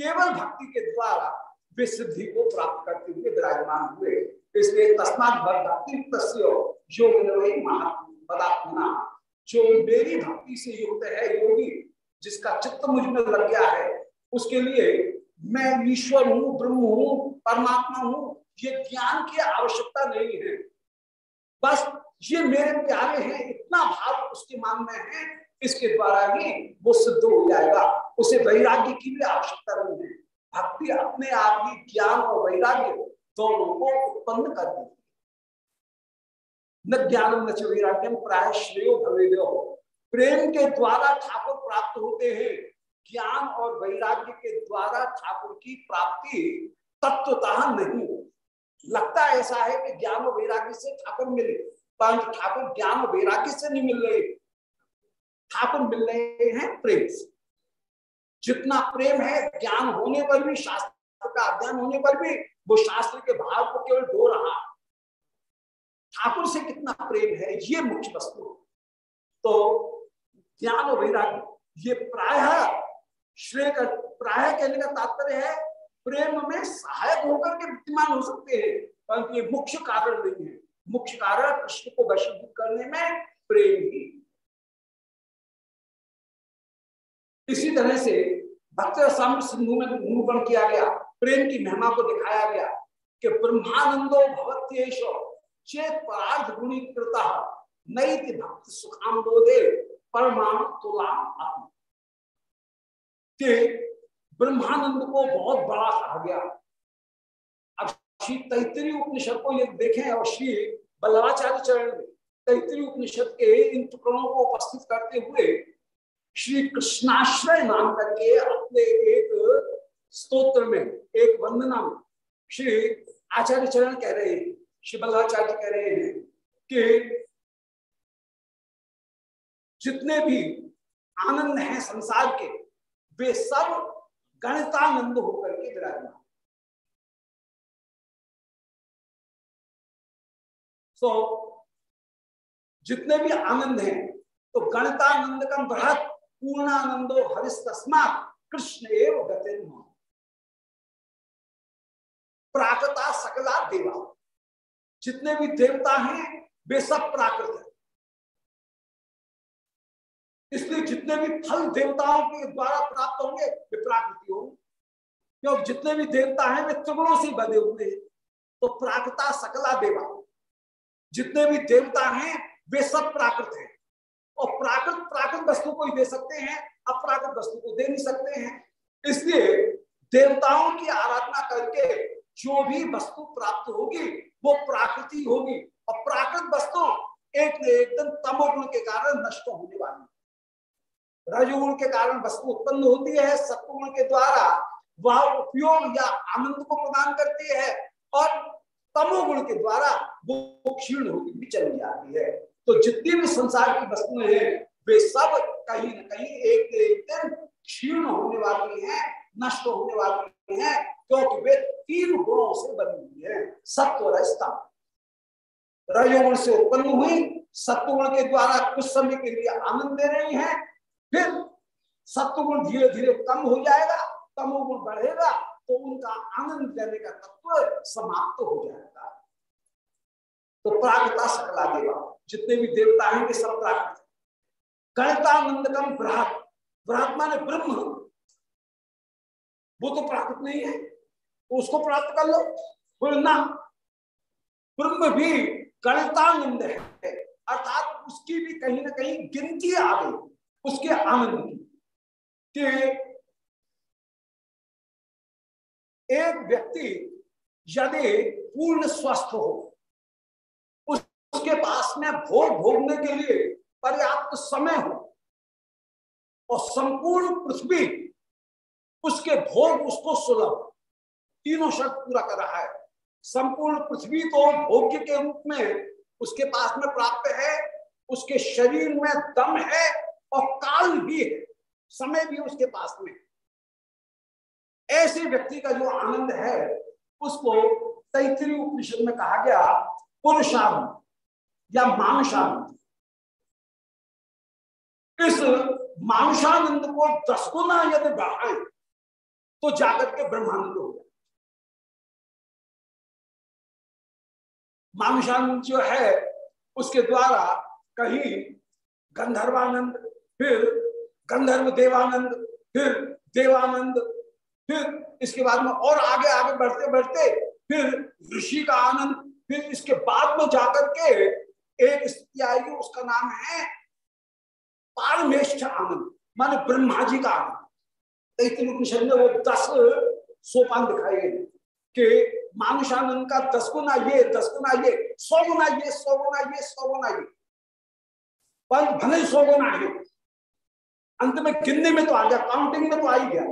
केवल भक्ति के द्वारा वे सिद्धि को प्राप्त करते हुए विराजमान हुए। इसलिए तस्मात जो मेरी भक्ति से युक्त है योगी, जिसका चित्त मुझमें लग गया है, उसके लिए मैं ईश्वर हूँ, ब्रह्म हूँ, परमात्मा हूँ, ये ज्ञान की आवश्यकता नहीं है। बस ये मेरे प्यारे हैं, इतना भाव उसके मन में है, इसके द्वारा ही वो सिद्ध हो जाएगा। उसे वैराग्य की भी आवश्यकता नहीं है। भक्ति अपने आप ही ज्ञान और वैराग्य दोनों को उत्पन्न कर देती न ज्ञान न च वैराग्यम, प्राय श्रेय भवे हो प्रेम के द्वारा ठाकुर प्राप्त होते हैं। ज्ञान और वैराग्य के द्वारा ठाकुर की प्राप्ति तत्वतः नहीं लगता ऐसा है कि ज्ञान और वैराग्य से ठाकुर मिले, परंतु ठाकुर ज्ञान और वैराग्य से नहीं मिल रहे। ठाकुर मिल रहे हैं प्रेम से। जितना प्रेम है, ज्ञान होने पर भी, शास्त्र का अध्ययन होने पर भी, वो शास्त्र के भाव को केवल धो रहा। ठाकुर से कितना प्रेम है, ये मुख्य वस्तु। तो ज्ञान और वैराग्य, ये प्राय श्रेय का, प्राय कहने का तात्पर्य है, प्रेम में सहायक होकर के विद्यमान हो सकते हैं, परंतु ये मुख्य कारण नहीं है। मुख्य कारण कृष्ण को वशीभूत करने में प्रेम ही। इसी तरह से भक्त सिंधु में निरूपण किया गया, प्रेम की महिमा को दिखाया गया कि ब्रह्मानंदो भवत्येश चेत परार्थ गुणी कृता नई भक्त सुखामोदे परमाणु आत्म। के ब्रह्मानंद को बहुत बड़ा कहा गया। अब श्री तैतरी उपनिषद को ये देखें और श्री बल्लभाचार्य चरण में तैतरी उपनिषद के इन टुकड़ों को उपस्थित करते हुए श्री कृष्णाश्रय नाम करके अपने एक स्तोत्र में, एक वंदना में श्री आचार्य चरण कह रहे हैं, श्री बल्लाचार्य कह रहे हैं कि जितने भी आनंद हैं संसार के, वे सब गणितानंद होकर के विराजमान सो जितने भी आनंद हैं तो गणितानंद का बृहत पूर्णानंदो हरिस तस्मात कृष्ण एवं गति प्राकृता सकला देवा। जितने भी देवता हैं, वे सब प्राकृत है। इसलिए जितने भी फल देवताओं के द्वारा प्राप्त होंगे, वे प्राकृति होंगे। क्योंकि जितने भी देवता हैं, वे त्रिगुणों से बने हुए तो प्राकृता सकला देवा। जितने भी देवता हैं, वे सब प्राकृत हैं। और प्राकृत प्राकृत वस्तु को ही दे सकते हैं अप्राकृत वस्तु को दे नहीं सकते हैं। इसलिए देवताओं की आराधना करके जो भी वस्तु प्राप्त होगी, वो प्राकृति होगी। और प्राकृत वस्तु एक न एक दिन तमोगुण के कारण नष्ट होने वाली रजोगुण के कारण वस्तु उत्पन्न होती है, सत्वगुण के द्वारा वह उपयोग या आनंद को प्रदान करती है और तमोगुण के द्वारा वो क्षीण होती भी चली जाती है। तो जितनी भी संसार की वस्तुएँ हैं, वे सब कहीं ना कहीं एक दिन क्षीण होने वाली हैं, नष्ट होने वाली हैं, क्योंकि वे तीन गुणों से बनी हुई है, सत्व रजतम रजोगुण से उत्पन्न हुई, सत्वगुण के द्वारा कुछ समय के लिए आनंद दे रही है, फिर सत्वगुण धीरे धीरे कम हो जाएगा, तमोगुण बढ़ेगा तो उनका आनंद देने का तत्व समाप्त तो हो जाएगा। तो प्रागता सकला देवा। जितने भी देवता हैं सब प्राकृत गणितानंदकम बृहत। बृहत ब्रह्म। वो तो प्राकृत नहीं है। उसको प्राप्त कर लो। ना। ब्रह्म भी गणितानंद है। अर्थात उसकी भी कहीं ना कहीं गिनती आ गई। उसके आनंद की। कि एक व्यक्ति यदि पूर्ण स्वस्थ हो उसके पास में भोग भोगने के लिए पर्याप्त समय हो और संपूर्ण पृथ्वी उसके भोग उसको सुलभ तीनों शर्त पूरा कर रहा है। संपूर्ण पृथ्वी तो भोग्य के रूप में उसके पास में प्राप्त है, उसके शरीर में दम है और काल भी है, समय भी उसके पास में ऐसे व्यक्ति का जो आनंद है, उसको तैतरी उपनिषद में कहा गया पुरुषानंद या मानुषानंद। इस मानुषानंद को दस गुना यदि बढ़ाए तो जाकर के ब्रह्मानंद हो गया मानुषानंद जो है, उसके द्वारा कहीं गंधर्वानंद, फिर गंधर्व देवानंद, फिर देवानंद, फिर इसके बाद में और आगे आगे बढ़ते बढ़ते, फिर ऋषि का आनंद, फिर इसके बाद में जाकर के एक स्थिति आएगी उसका नाम है पारमेष्ठ आनंद, माने ब्रह्मा जी का आनंद। तैतृपनिषद में वो दस सोपान दिखाए गए कि मानुषानंद का दस गुना ये, दस गुना ये, सौ गुना ये, सौ गुना ये, सौ गुना ये। पर भले सौ गुना है अंत में गिनने में तो आ गया काउंटिंग में तो आ ही गया।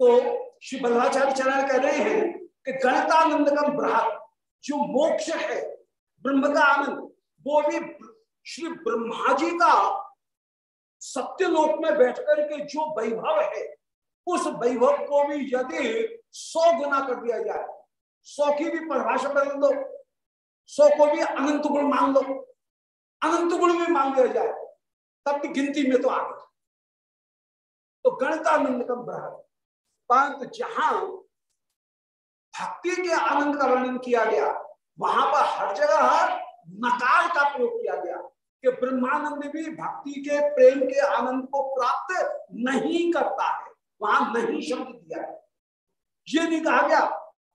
तो श्री बल्लाचार्य चरण कह रहे हैं कि गणितानंद का बृहत जो मोक्ष है ब्रह्म का आनंद वो भी श्री ब्रह्मा जी का सत्यलोक में बैठकर के जो वैभव है, उस वैभव को भी यदि सौ गुना कर दिया जाए, सौ की भी परिभाषा बदल दो, सौ को भी अनंत गुण मान लो, अनंत गुण भी मान लिया जाए, तब भी गिनती में तो आ गया तो गणितानंद का बृहद परंतु जहाँ भक्ति के आनंद का वर्णन किया गया। वहाँ पर हर जगह नकार का प्रयोग किया गया कि ब्रह्मानंद भी भक्ति के, प्रेम के आनंद को प्राप्त नहीं करता है। वहाँ नहीं शब्द दिया है ये नहीं कहा गया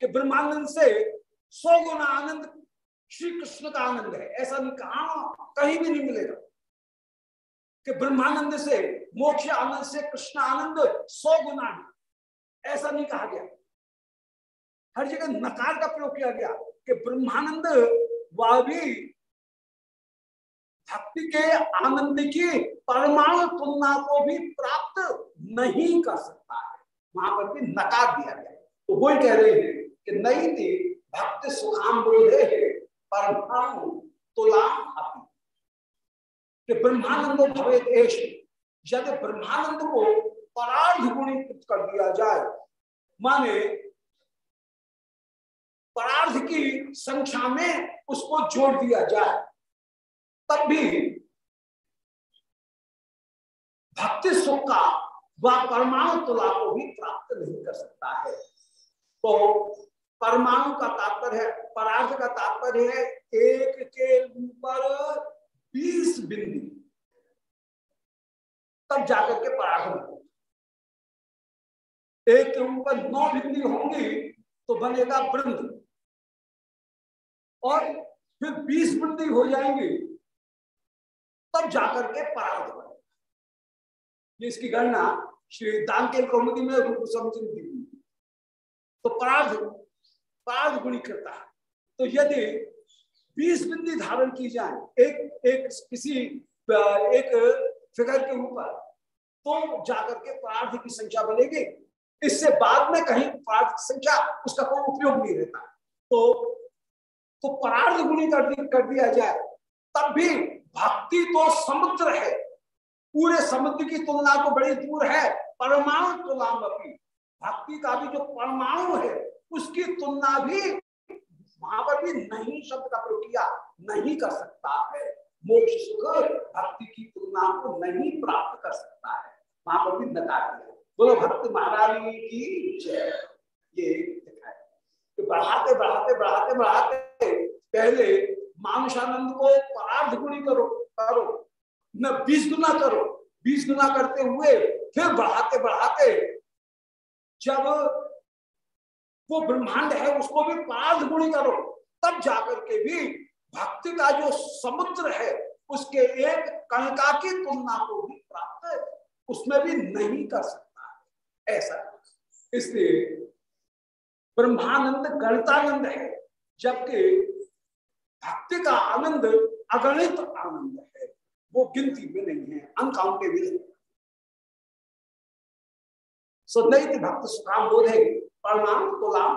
कि ब्रह्मानंद से सौ गुना आनंद श्री कृष्ण का आनंद है। ऐसा नहीं कहा, कहीं भी नहीं मिलेगा कि ब्रह्मानंद से मोक्ष आनंद से कृष्ण आनंद सौ गुना है। ऐसा नहीं कहा गया। हर जगह नकार का प्रयोग किया गया कि ब्रह्मानंद वह भी भक्ति के आनंद की परमाणु तुलना को भी प्राप्त नहीं कर सकता है। वहाँ पर भी नकार दिया गया। तो वो कह रहे हैं कि नई थी भक्ति सुखाम बोधे है, परमाणु तुला ब्रह्मानंद यदि ब्रह्मानंद को परार्ध कर दिया जाए, माने परार्थ की संख्या में उसको जोड़ दिया जाए। तब भी भक्ति सुख का वह परमाणु तुला को भी प्राप्त नहीं कर सकता है। तो परमाणु का तात्पर्य है परार्थ का तात्पर्य है, एक के ऊपर बीस बिंदी। तब जाकर के परार्थ एक के ऊपर नौ बिंदी होंगी तो बनेगा वृंद। और फिर बीस वृद्धि हो जाएँगे, तब जाकर के परार्थ बनेगा इसकी गणना श्री दानकेल कौमुदी में रूप समझी दी तो परार्थ परार्थ गुणी करता है। तो यदि बीस बिंदी धारण की जाए, एक एक किसी, एक फिगर के ऊपर तो जाकर के परार्थ की संख्या बनेगी। इससे बाद में कहीं परार्थ संख्या, उसका कोई उपयोग नहीं रहता। तो तो परार्थ गुणी कर, कर दिया जाए तब भी भक्ति तो समुद्र है पूरे समुद्र की तुलना तो बड़ी दूर है परमाणु तुलना भक्ति का भी जो परमाणु है उसकी तुलना भी वहाँ पर भी नहीं शब्द का प्रयोग किया नहीं कर सकता है। मोक्ष सुख भक्ति की तुलना को नहीं प्राप्त कर सकता है। वहाँ पर भी नकार दिया। बोलो भक्त महाराज की जय। ये तो बढ़ाते बढ़ाते बढ़ाते बढ़ाते, पहले मानुषानंद को परार्ध गुणी करो करो। न बीस गुना करो, बीस गुना करते हुए फिर बढ़ाते बढ़ाते। जब वो ब्रह्मांड है, उसको भी परार्ध गुणी करो, तब जाकर के भी भक्ति का जो समुद्र है, उसके एक कणका की तुलना को भी प्राप्त उसमें भी नहीं कर सकता। ऐसा। इसलिए ब्रह्मानंद गणितानंद है, जबकि भक्ति का आनंद अगणित आनंद है। वो गिनती में नहीं है अनकाउंटेबल सुदैत भक्त सुखाम बोधे प्रणाम तुलाम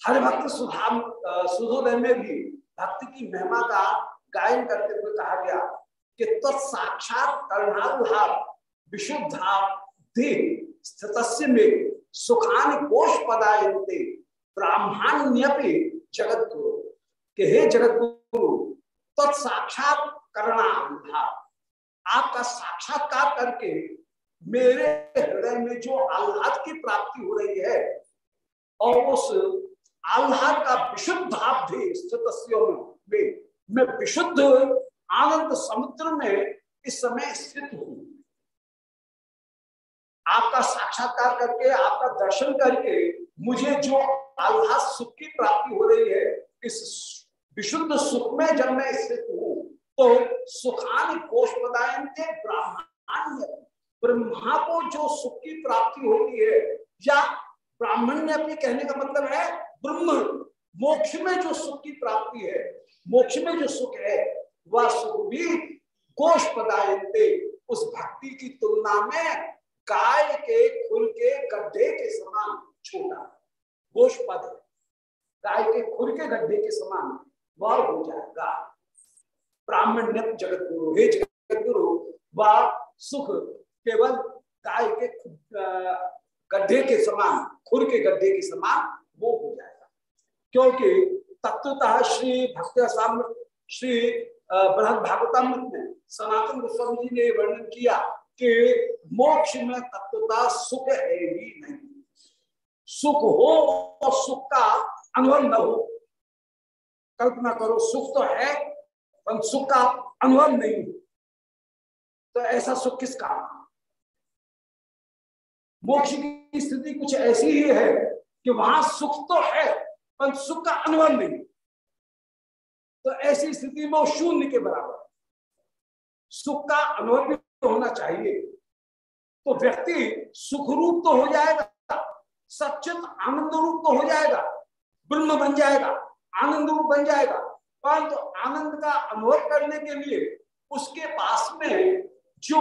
हर भक्त सुधाम सुधोदय में भी भक्ति की महिमा का गायन करते हुए कहा गया कि तत्साक्षात कर्णाभाव विशुद्धा स्थित में सुखान कोश पदायते ब्राह्मण्यपि जगत गुरु के हे जगत गुरु तत्साक्षात करना आपका साक्षात्कार करके मेरे हृदय में जो आह्लाद की प्राप्ति हो रही है, और उस आह्लाद का विशुद्धाब्धि स्थित में मैं विशुद्ध आनंद समुद्र में इस समय स्थित हूँ। आपका साक्षात्कार करके, आपका दर्शन करके मुझे जो आह्लाद सुख की प्राप्ति हो रही है, इस विशुद्ध सुख में जब मैं स्थित हूँ तो सुखान कोष पदायन के ब्राह्मण्य, ब्रह्मा को जो सुख की प्राप्ति होती है, या ब्राह्मण्य अपने कहने का मतलब है, ब्रह्म, मोक्ष में जो सुख की प्राप्ति है, मोक्ष में जो सुख है, वह सुख भी कोष पदायते उस भक्ति की तुलना में गाय के खुल के गड्ढे के समान छोटा। गोश पद गाय के खुल के गड्ढे के समान वह हो जाएगा। ब्राह्मण्य जगत गुरु हे जगत गुरु वह, सुख केवल गाय के गड्ढे के समान खुर के गड्ढे के समान वो हो जाएगा। क्योंकि तत्वतः श्री भक्त श्री बृहद भागवतामृत में सनातन गोस्वामी जी ने वर्णन किया कि मोक्ष में तत्वता सुख है ही नहीं। सुख हो और सुख का अनुभव न हो। कल्पना करो, सुख तो है, पर सुख का अनुभव नहीं तो ऐसा सुख किस का मोक्ष की स्थिति कुछ ऐसी ही है कि वहाँ सुख तो है, पर सुख का अनुभव नहीं। तो ऐसी स्थिति में शून्य के बराबर सुख का अनुभव भी होना चाहिए। तो व्यक्ति सुख रूप तो हो जाएगा सचित आनंद रूप तो हो जाएगा, ब्रह्म बन जाएगा आनंद रूप बन जाएगा। परंतु तो आनंद का अनुभव करने के लिए उसके पास में जो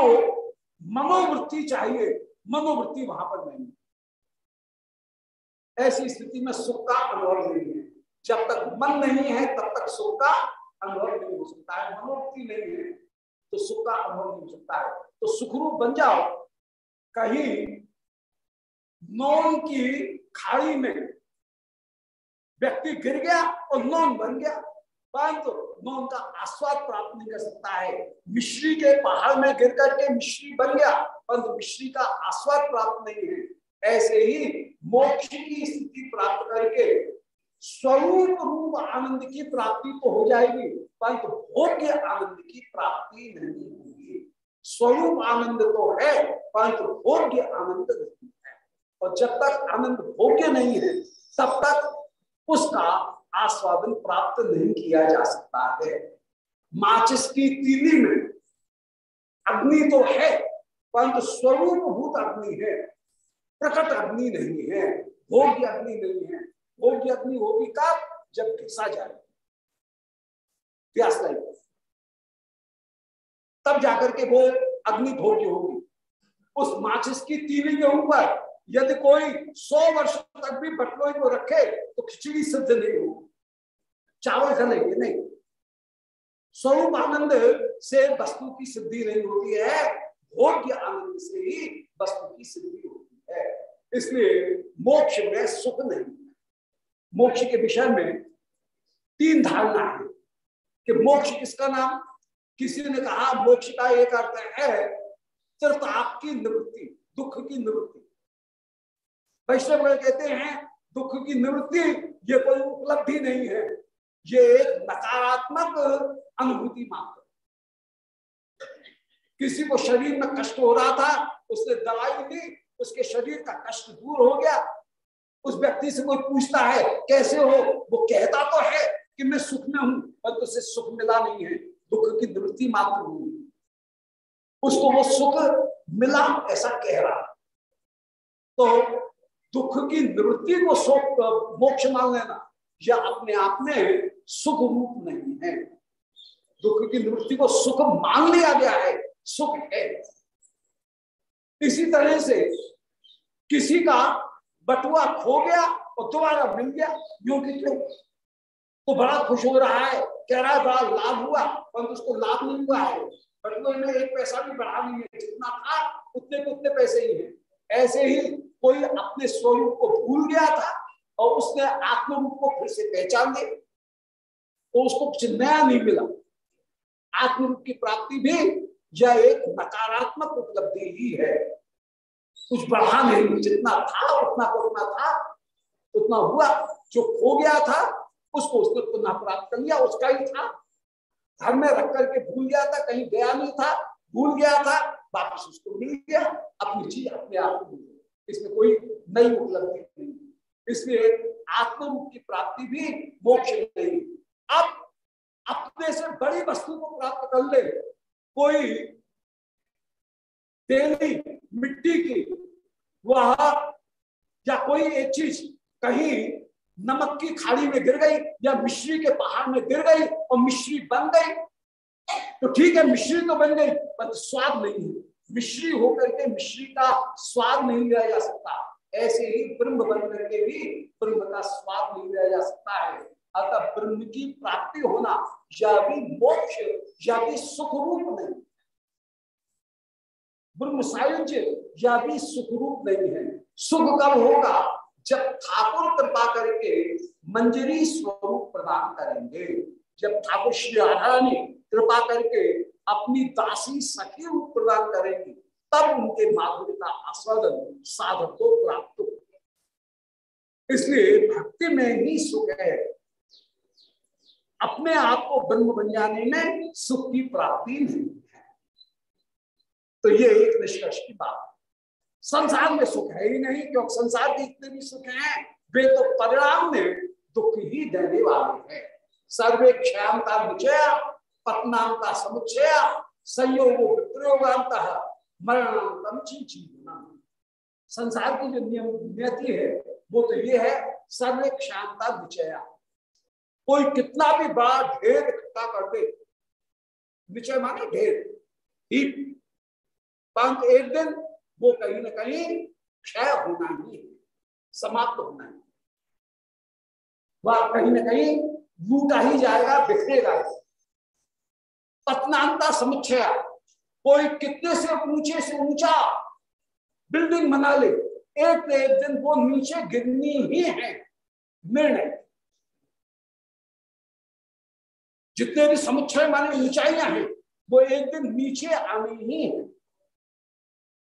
मनोवृत्ति चाहिए, मनोवृत्ति वहाँ पर नहीं है। ऐसी स्थिति में सुख का अनुभव नहीं है। जब तक मन नहीं है, तब तक सुख का अनुभव नहीं हो सकता है। मनोवृत्ति नहीं है। तो सुख का अनुभव नहीं हो सकता है। तो सुखरूप बन जाओ। कहीं नौन की खाड़ी में व्यक्ति गिर गया और नौन बन गया, परंतु नौन का आस्वाद प्राप्त नहीं कर सकता है। मिश्री के पहाड़ में गिर करके मिश्री बन गया, परंतु मिश्री का आस्वाद प्राप्त नहीं है। ऐसे ही मोक्ष की स्थिति प्राप्त करके स्वरूप रूप आनंद की प्राप्ति तो हो जाएगी। परंतु भोग्य आनंद की प्राप्ति नहीं होगी स्वरूप आनंद तो है, परंतु भोग्य आनंद नहीं है। और जब तक आनंद भोग्य नहीं है, तब तक उसका आस्वादन प्राप्त नहीं किया जा सकता है। माचिस की तीली में अग्नि तो है, परंतु स्वरूप भूत अग्नि है। प्रकट अग्नि नहीं है, भोग्य अग्नि नहीं है। भोग्य अग्नि होगी कब? जब घिसा जाए प्यास लाइक तब जाकर के वो अग्नि भोग्य होगी। उस माचिस की तीली के ऊपर यदि कोई सौ वर्ष तक भी बटलोई को रखे तो खिचड़ी सिद्ध नहीं होगी। चावल जलेंगे नहीं। स्वरूप आनंद से वस्तु की सिद्धि नहीं होती है, भोग्य आनंद से ही वस्तु की सिद्धि होती है। इसलिए मोक्ष में सुख नहीं मोक्ष के विषय में तीन धारणा है। कि मोक्ष किसका नाम? किसी ने कहा, मोक्ष का एक अर्थ है तीर्थाप की निवृत्ति, दुख की निवृत्ति। वैष्णव कहते हैं, दुख की निवृत्ति, ये कोई उपलब्धि नहीं है। ये एक नकारात्मक अनुभूति मात्र। किसी को शरीर में कष्ट हो रहा था, उसने दवाई ली उसके शरीर का कष्ट दूर हो गया। उस व्यक्ति से कोई पूछता है, कैसे हो? वो कहता तो है कि मैं सुख में हूँ, पर तो उसे सुख मिला नहीं है, दुख की निवृत्ति मात्र हुई। उसको वो सुख मिला ऐसा कह रहा। तो दुख की निवृत्ति को सुख मोक्ष मान लेना, यह अपने आप में सुख रूप नहीं है। दुख की निवृत्ति को सुख मान लिया गया है, सुख है। इसी तरह से किसी का बटुआ खो गया, और दोबारा मिल गया यूँ कि क्यों? तो बड़ा खुश हो रहा है, कह रहा है, बड़ा लाभ हुआ परंतु उसको लाभ नहीं हुआ है। बटुए में एक पैसा भी बढ़ा नहीं है, जितना था, उतने के उतने पैसे ही है। ऐसे ही कोई अपने स्वरूप को भूल गया था और उसने आत्म रूप को फिर से पहचान ली तो उसको कुछ नया नहीं मिला। आत्मरूप की प्राप्ति भी यह एक नकारात्मक उपलब्धि ही है। कुछ बढ़ा नहीं, जितना था, उतना को उतना था, उतना हुआ। जो खो गया था उसको उसने पुनः प्राप्त कर लिया, उसका ही था। घर में रख करके भूल गया था, कहीं गया नहीं था, भूल गया था, वापस उसको मिल गया, अपनी चीज़ अपने आप को मिल इसमें कोई नई उपलब्धि नहीं इसलिए आत्म की प्राप्ति भी मोक्ष नहीं अब अपने से बड़ी वस्तु को प्राप्त कर ले। कोई तेली मिट्टी की, वह या कोई एक चीज़ कहीं नमक की खाड़ी में गिर गई या मिश्री के पहाड़ में गिर गई और मिश्री बन गई। तो ठीक है, मिश्री तो बन गई, पर स्वाद नहीं है। मिश्री होकर के मिश्री का स्वाद नहीं लिया जा सकता। ऐसे ही ब्रह्म बन करके भी ब्रह्म का स्वाद नहीं लिया जा सकता है। अतः ब्रह्म की प्राप्ति होना या भी मोक्ष, या भी सुख रूप नहीं। ब्रह्म सायुज्य या भी सुख रूप नहीं है। सुख कब होगा? जब ठाकुर कृपा करके मंजरी स्वरूप प्रदान करेंगे, जब ठाकुर श्री राधारानी कृपा करके अपनी दासी सखी रूप प्रदान करेंगे, तब उनके माधुर्य का आस्वादन साधक को प्राप्त हो इसलिए भक्ति में ही सुख है। अपने आप को ब्रह्म बन जाने में सुख की प्राप्ति नहीं है। तो ये एक निष्कर्ष की बात संसार में सुख है ही नहीं, क्योंकि संसार के इतने भी सुख हैं, वे तो परिणाम में दुख ही देने वाले हैं। सर्वे क्षयांता विचय पत्नाम का संयोग विप्रयोगांत मरणांतम जीवन संसार की जो नियम नियति है, वो तो ये है, सर्वे क्षांता विचया कोई कितना भी बड़ा ढेर इकट्ठा कर दे निचय माने ढेर। परंतु एक दिन वो कहीं ना कहीं क्षय होना ही है, समाप्त होना है वह कहीं ना कहीं लूटा ही जाएगा, बिखरेगा पतनांता समुच्चय, कोई कितने से ऊँचे से ऊँचा बिल्डिंग बना ले, एक एक दिन वो नीचे गिरनी ही है, निर्णय। जितने भी समुच्चय माने ऊंचाइयाँ हैं, वो एक दिन नीचे आनी ही है।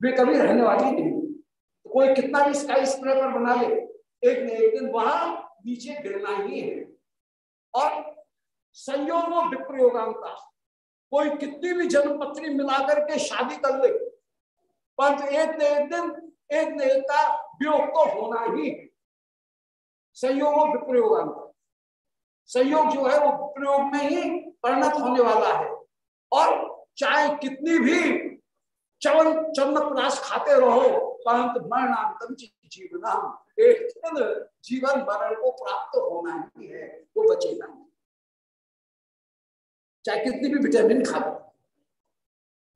वे कभी रहने वाली नहीं तो कोई कितना भी स्काई स्क्रेपर बना ले, एक न एक दिन वहाँ नीचे गिरना ही है। और संयोग, विप्रयोगांता, कोई कितनी भी जन्मपत्री मिलाकर के शादी कर ले, परंतु एक न एक दिन, एक न एक का तो होना ही है। संयोग, विप्रयोगांता। संयोग जो है वो विप्रयोग में ही परिणत होने वाला है। और चाहे कितनी भी चवन चन्नप्राश खाते रहो, परंतु मरणांतम जीवन एक दिन जीवन मरण को प्राप्त होना ही है, वो बचेगा नहीं। चाहे कितनी भी विटामिन खा लो,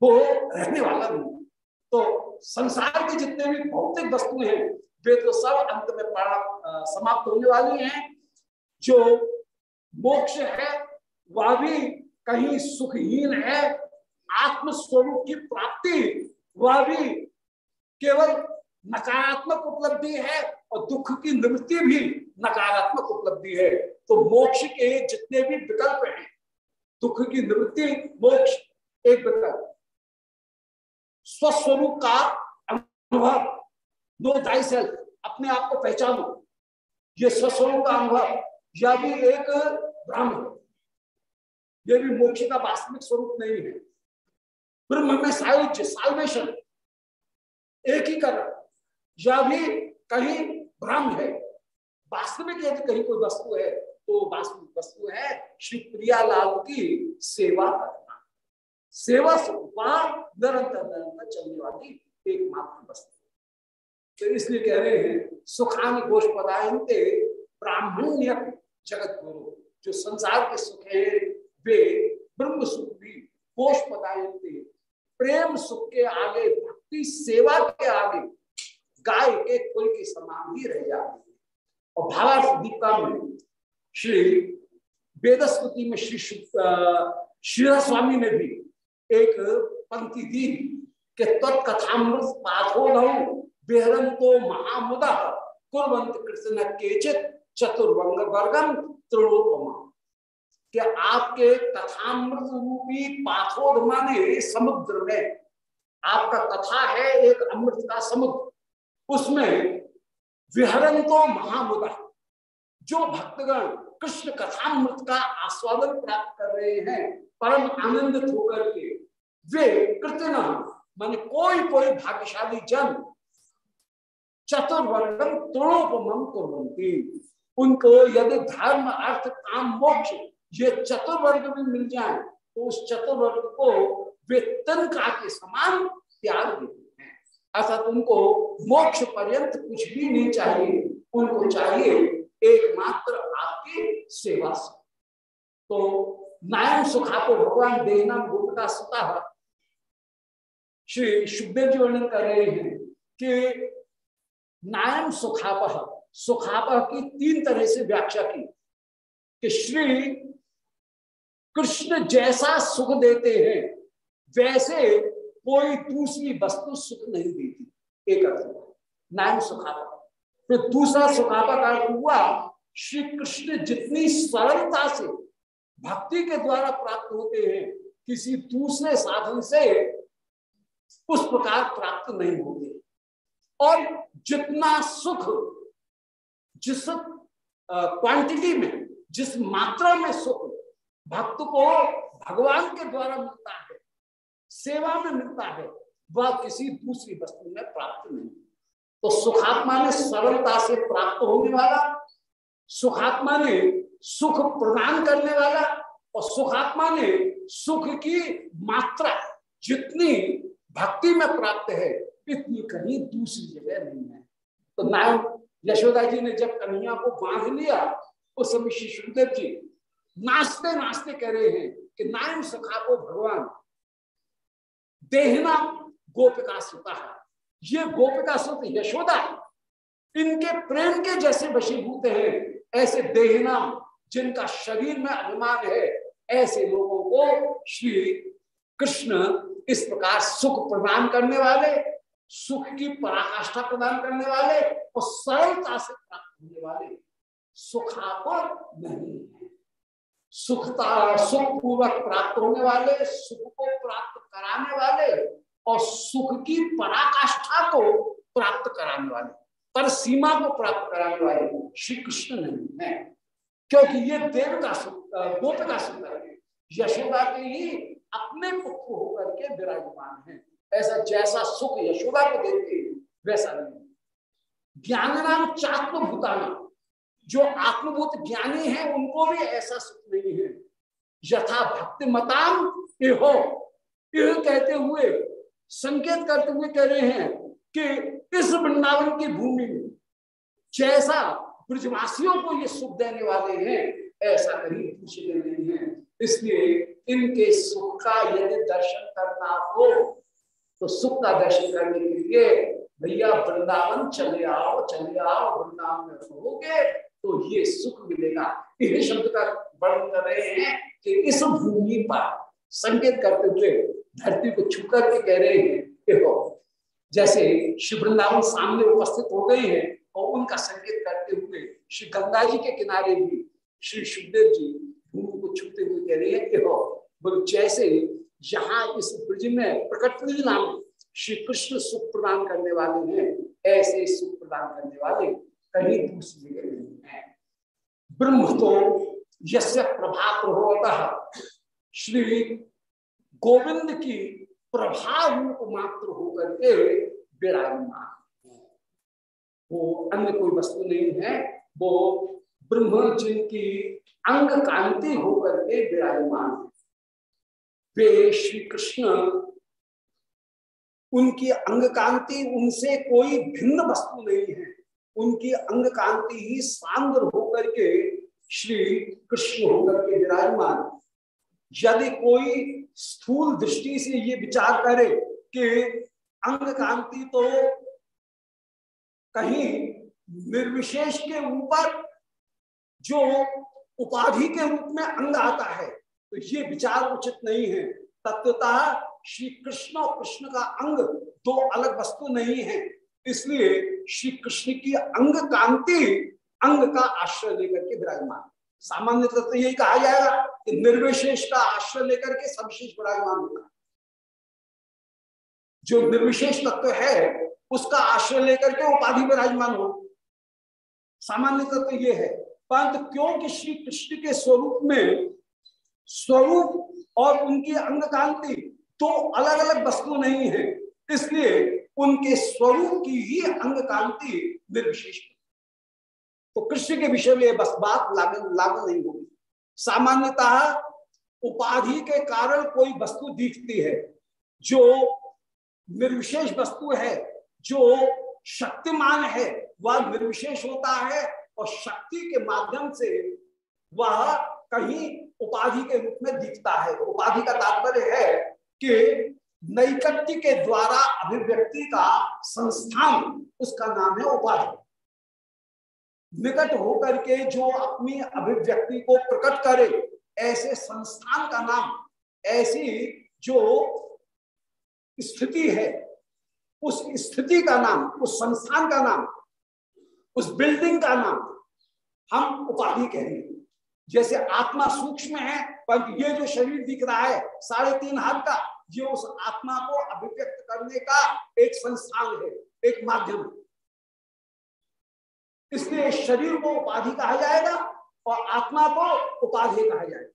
वो रहने वाला नहीं। तो संसार के जितने भी भौतिक वस्तु हैं, वे तो सब अंत में समाप्त होने वाली हैं। जो मोक्ष है, वह भी कहीं सुखहीन है आत्म स्वरूप की प्राप्ति, वह भी केवल नकारात्मक उपलब्धि है और दुख की निवृत्ति भी नकारात्मक उपलब्धि है। तो मोक्ष के जितने भी विकल्प हैं, दुख की निवृत्ति, मोक्ष एक विकल्प। स्वस्वरूप का अनुभव नो दाई सेल्फ अपने आप को पहचानो। ये स्वस्वरूप का अनुभव, यह भी एक ब्रह्म यह भी मोक्ष का वास्तविक स्वरूप नहीं है। ब्रह्म में सायुज्य साल्वेशन एक ही कर यह भी कहीं भ्रम है, वास्तविक यदि कहीं कोई वस्तु है तो वास्तविक वस्तु है श्री प्रियालाल की सेवा करना। सेवा निरंतर निरंतर चलने वाली एकमात्र वस्तु तो इसलिए कह रहे हैं, सुखान घोष पदायंते ब्राह्मण्य जगत गुरु जो संसार के सुख है, वे ब्रह्म सुख भी घोष पदायंते प्रेम सुख के आगे, भक्ति सेवा के आगे, गाय के कुल के समान ही रह जाती है। और भावार्थ दीपिका में श्री वेदस्पति में श्री श्री स्वामी ने भी एक पंक्ति दी कि तत्कथामृत पाथो बेहरम तो महामुदा कुरंत कृष्ण केचित चतुर्वंग वर्गम त्रिलोपमा कि आपके कथामृत रूपी पाथोद माने समुद्र में, आपका कथा है एक अमृत का समुद्र, उसमें विहरन तो महामुदा, जो भक्तगण कृष्ण कथामृत का आस्वादन प्राप्त कर रहे हैं, परम आनंदित होकर के, वे कृतना मान कोई कोई भाग्यशाली जन चतुर्वर्गम तृणोपम कुरंती उनको यदि धर्म, अर्थ, काम, मोक्ष ये चतुर्वर्ग भी मिल जाए तो उस चतुर्वर्ग को वे तनका के समान त्याग देते हैं। अर्थात उनको मोक्ष पर्यंत कुछ भी नहीं चाहिए। उनको चाहिए एकमात्र आपकी सेवा से। तो नायम सुखा को भगवान देना गोपता सुता श्री सुखदेव जी वर्णन कर रहे हैं कि नायम सुखापह सुखापह की तीन तरह से व्याख्या की। कि श्री कृष्ण जैसा सुख देते हैं, वैसे कोई दूसरी वस्तु सुख नहीं देती। एक अर्थ नायम सुखापा तो दूसरा सुखापा का अर्थ हुआ, श्री कृष्ण जितनी सरलता से भक्ति के द्वारा प्राप्त होते हैं, किसी दूसरे साधन से उस प्रकार प्राप्त नहीं होते। और जितना सुख जिस क्वांटिटी में, जिस मात्रा में सुख भक्त को भगवान के द्वारा मिलता है, सेवा में मिलता है, वह किसी दूसरी वस्तु में प्राप्त नहीं। तो सुखात्मा ने सरलता से प्राप्त होने वाला, सुखात्मा ने सुख प्रदान करने वाला और सुखात्मा ने सुख की मात्रा जितनी भक्ति में प्राप्त है, इतनी कहीं दूसरी जगह नहीं है। तो नायक यशोदा जी ने जब कन्हैया को बाँध लिया, उस समय श्री सुखदेव जी नाचते नाचते कह रहे हैं कि नायम सखा को भगवान। देहना गोपिका सुता है। ये गोपिका सुत यशोदा इनके प्रेम के जैसे वशीभूत हैं। ऐसे देहना जिनका शरीर में अभिमान है, ऐसे लोगों को श्री कृष्ण इस प्रकार सुख प्रदान करने वाले, सुख की पराकाष्ठा प्रदान करने वाले और सरलता से प्राप्त होने वाले सुखापर नहीं है। सुखता सुख पूर्वक प्राप्त होने वाले, सुख को प्राप्त कराने वाले और सुख की पराकाष्ठा को प्राप्त कराने वाले, पर सीमा को प्राप्त कराने वाले श्री कृष्ण नहीं है। क्योंकि ये देव का सुख गोप का सुंदर है। यशोदा के ही अपने पुत्र होकर के विराजमान है। ऐसा जैसा सुख यशोदा को देते वैसा नहीं। ज्ञान नाम चात्म भूताना जो आत्मभूत ज्ञानी है, उनको भी ऐसा सुख नहीं है। यथा भक्ति मताम हो यह कहते हुए, संकेत करते हुए कह रहे हैं कि इस वृंदावन की भूमि में जैसा ब्रजवासियों को ये सुख देने वाले हैं, ऐसा कहीं दूसरे नहीं है। इसलिए इनके सुख का यदि दर्शन करना हो तो सुख का दर्शन करने के लिए, भैया वृंदावन चले आओ चले आओ, वृंदावन में रहोगे तो ये सुख मिलेगा। यही शब्द का वर्णन कर रहे हैं कि इस भूमि पर संकेत करते हुए धरती को छू करके कह रहे हैं देखो जैसे शिव वृंदावन सामने उपस्थित हो गए हैं और उनका संकेत करते हुए श्री गंगा जी के किनारे भी श्री सुखदेव जी भूमि को छूते हुए कह रहे हैं देखो बोलो, जैसे यहाँ इस ब्रज में प्रकट नाम श्री कृष्ण सुख प्रदान करने वाले हैं, ऐसे सुख प्रदान करने वाले कहीं दूसरी जगह नहीं। ब्रह्म तो यश प्रभाव होता श्री गोविंद की प्रभा रूप मात्र होकर के विराजमान। वो अन्य कोई वस्तु नहीं है, वो ब्रह्म जिनकी अंग कांति होकर के विराजमान वे श्री कृष्ण उनकी अंग कांति उनसे कोई भिन्न वस्तु नहीं है। उनकी अंग कांति ही सांद्र होकर के श्री कृष्ण होकर के विराजमान। यदि कोई स्थूल दृष्टि से ये विचार करे कि अंग कांति तो कहीं निर्विशेष के ऊपर जो उपाधि के रूप में अंग आता है तो ये विचार उचित नहीं है। तत्वतः श्री कृष्ण और कृष्ण का अंग दो अलग वस्तु नहीं है। इसलिए श्री कृष्ण की अंग कांति, अंग का आश्रय लेकर के विराजमान। सामान्य तो यही कहा जाएगा कि निर्विशेष का आश्रय लेकर के सविशेष विराजमान होता है जो निर्विशेष तत्व है, उसका आश्रय लेकर के उपाधि विराजमान हो। सामान्य तत्व ये है। परंतु क्योंकि श्री कृष्ण के स्वरूप में स्वरूप और उनकी अंग कांति दो अलग अलग वस्तु नहीं है, इसलिए उनके स्वरूप की ही अंग कांति निर्विशेष तो कृष्ण के विषय में बस बात लागू लागू नहीं होगी। सामान्यतः उपाधि के कारण कोई वस्तु दिखती है, जो निर्विशेष वस्तु है, जो शक्तिमान है, वह निर्विशेष होता है और शक्ति के माध्यम से वह कहीं उपाधि के रूप में दिखता है। उपाधि का तात्पर्य है कि नैकट्य के द्वारा अभिव्यक्ति का संस्थान, उसका नाम है उपाधि। निकट होकर के जो अपनी अभिव्यक्ति को प्रकट करे, ऐसे संस्थान का नाम, ऐसी जो स्थिति है, उस स्थिति का नाम, उस संस्थान का नाम, उस बिल्डिंग का नाम हम उपाधि कहेंगे। जैसे आत्मा सूक्ष्म है, पर ये जो शरीर दिख रहा है, साढ़े तीन हाथ का ये उस आत्मा को अभिव्यक्त करने का एक संस्थान है, एक माध्यम है। इसलिए शरीर को उपाधि कहा जाएगा और आत्मा को उपाधि कहा जाएगा।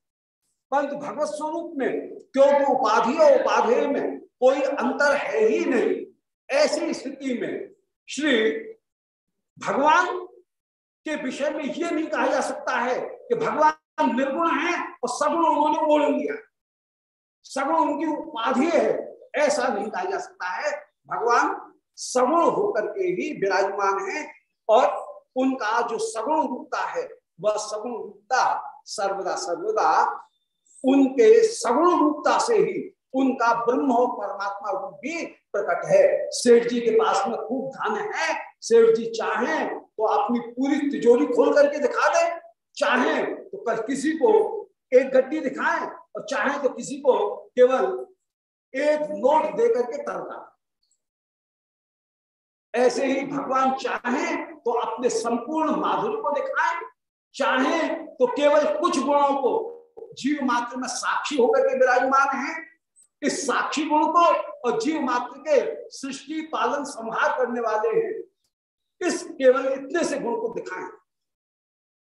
परंतु भगवत स्वरूप में क्योंकि उपाधि और उपाधि में कोई अंतर है ही नहीं, ऐसी स्थिति में श्री भगवान के विषय में यह नहीं कहा जा सकता है कि भगवान निर्गुण है और सगुण उन्होंने बोल लिया सगुण उनकी उपाधि है। ऐसा नहीं कहा जा सकता है। भगवान सगुण होकर के ही विराजमान है और उनका जो सगुण रूपता है, वह सगुण रूपता सर्वदा सर्वदा उनके सगुण रूपता से ही उनका ब्रह्म और परमात्मा रूप भी प्रकट है। सेठ जी के पास में खूब धन है। सेठ जी चाहे तो अपनी पूरी तिजोरी खोल करके दिखा दे। चाहे तो कल किसी को एक गड्डी दिखाएँ और चाहे तो किसी को केवल एक नोट दे करके तरता ऐसे ही भगवान चाहे तो अपने संपूर्ण माधुर्य को दिखाए, चाहे तो केवल कुछ गुणों को। जीव मात्र में साक्षी होकर के विराजमान है। इस साक्षी गुण को और जीव मात्र के सृष्टि, पालन, संहार करने वाले हैं। इस केवल इतने से गुण को दिखाएँ।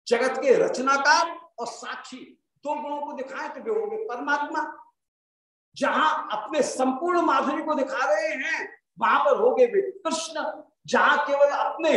जगत के रचनाकार और साक्षी दो गुणों को दिखाए तो वे होंगे परमात्मा। जहाँ अपने संपूर्ण माधुरी को दिखा रहे हैं, वहाँ पर हो गए वे कृष्ण, जहाँ केवल अपने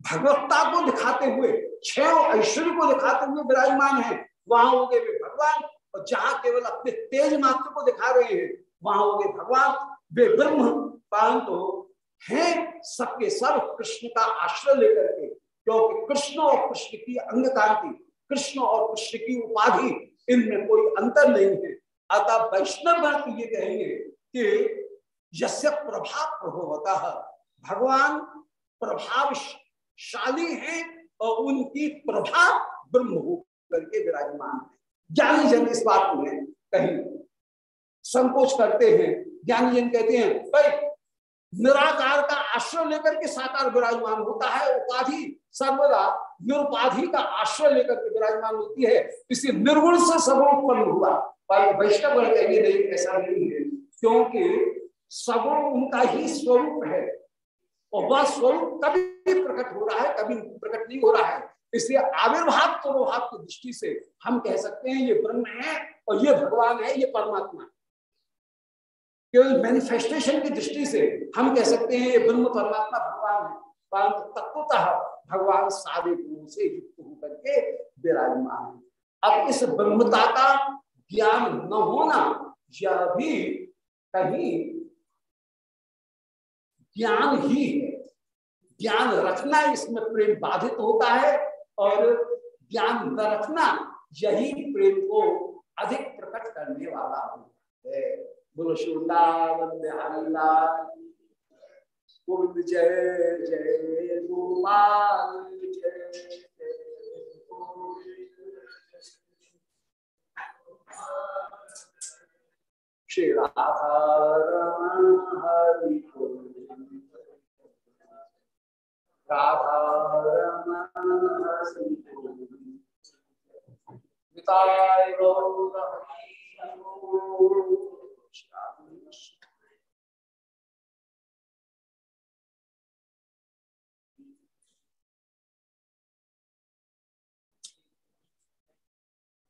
भगवत्ता को दिखाते हुए छह ऐश्वर्य को दिखाते हुए विराजमान है, वहाँ हो गए वे भगवान। और जहाँ केवल अपने तेज मात्र को दिखा रहे हैं, वहाँ हो गए भगवान। वे ब्रह्म परंतु हैं, सबके सब कृष्ण का आश्रय लेकर के, क्योंकि कृष्ण और कृष्ण की अंग कांति कृष्ण और कृष्ण की उपाधि, इनमें कोई अंतर नहीं है। अतः वैष्णव ये कहेंगे कि यस्य प्रभाव प्रभुवता। भगवान प्रभावशाली है और उनकी प्रभाव ब्रह्म होकर के विराजमान है। ज्ञानी जन इस बात में कहीं संकोच करते हैं। ज्ञानी जन कहते हैं, भाई, निराकार का आश्रय लेकर के साकार विराजमान होता है, उपाधि सर्वदा निरुपाधि का आश्रय लेकर के विराजमान होती है। इसी निर्गुण से सगुण उत्पन्न हुआ। पर वैष्णव कहेंगे, नहीं, ऐसा नहीं है। क्योंकि सगुण उनका ही स्वरूप है। और वह स्वरूप कभी प्रकट हो रहा है, कभी प्रकट नहीं हो रहा है। इसलिए आविर्भाव प्रभाव की दृष्टि से हम कह सकते हैं, ये ब्रह्म है और ये भगवान है, ये परमात्मा है। केवल मैनिफेस्टेशन की दृष्टि से हम कह सकते हैं, ये ब्रह्म परमात्मा भगवान है। परंतु तत्वतः भगवान सारे गुणों से युक्त होकर के विराजमान है। अब इस ब्रह्मता का ज्ञान न होना, यह भी कहीं ज्ञान ही है। ज्ञान रखना इसमें प्रेम बाधित होता है और ज्ञान न रखना यही प्रेम को अधिक प्रकट करने वाला होता है। बोलो, शिवृंदावन बिहारी लाल गोविंद जय जय गोपाल जय। श्री राधा हरि। राधा हरि गौर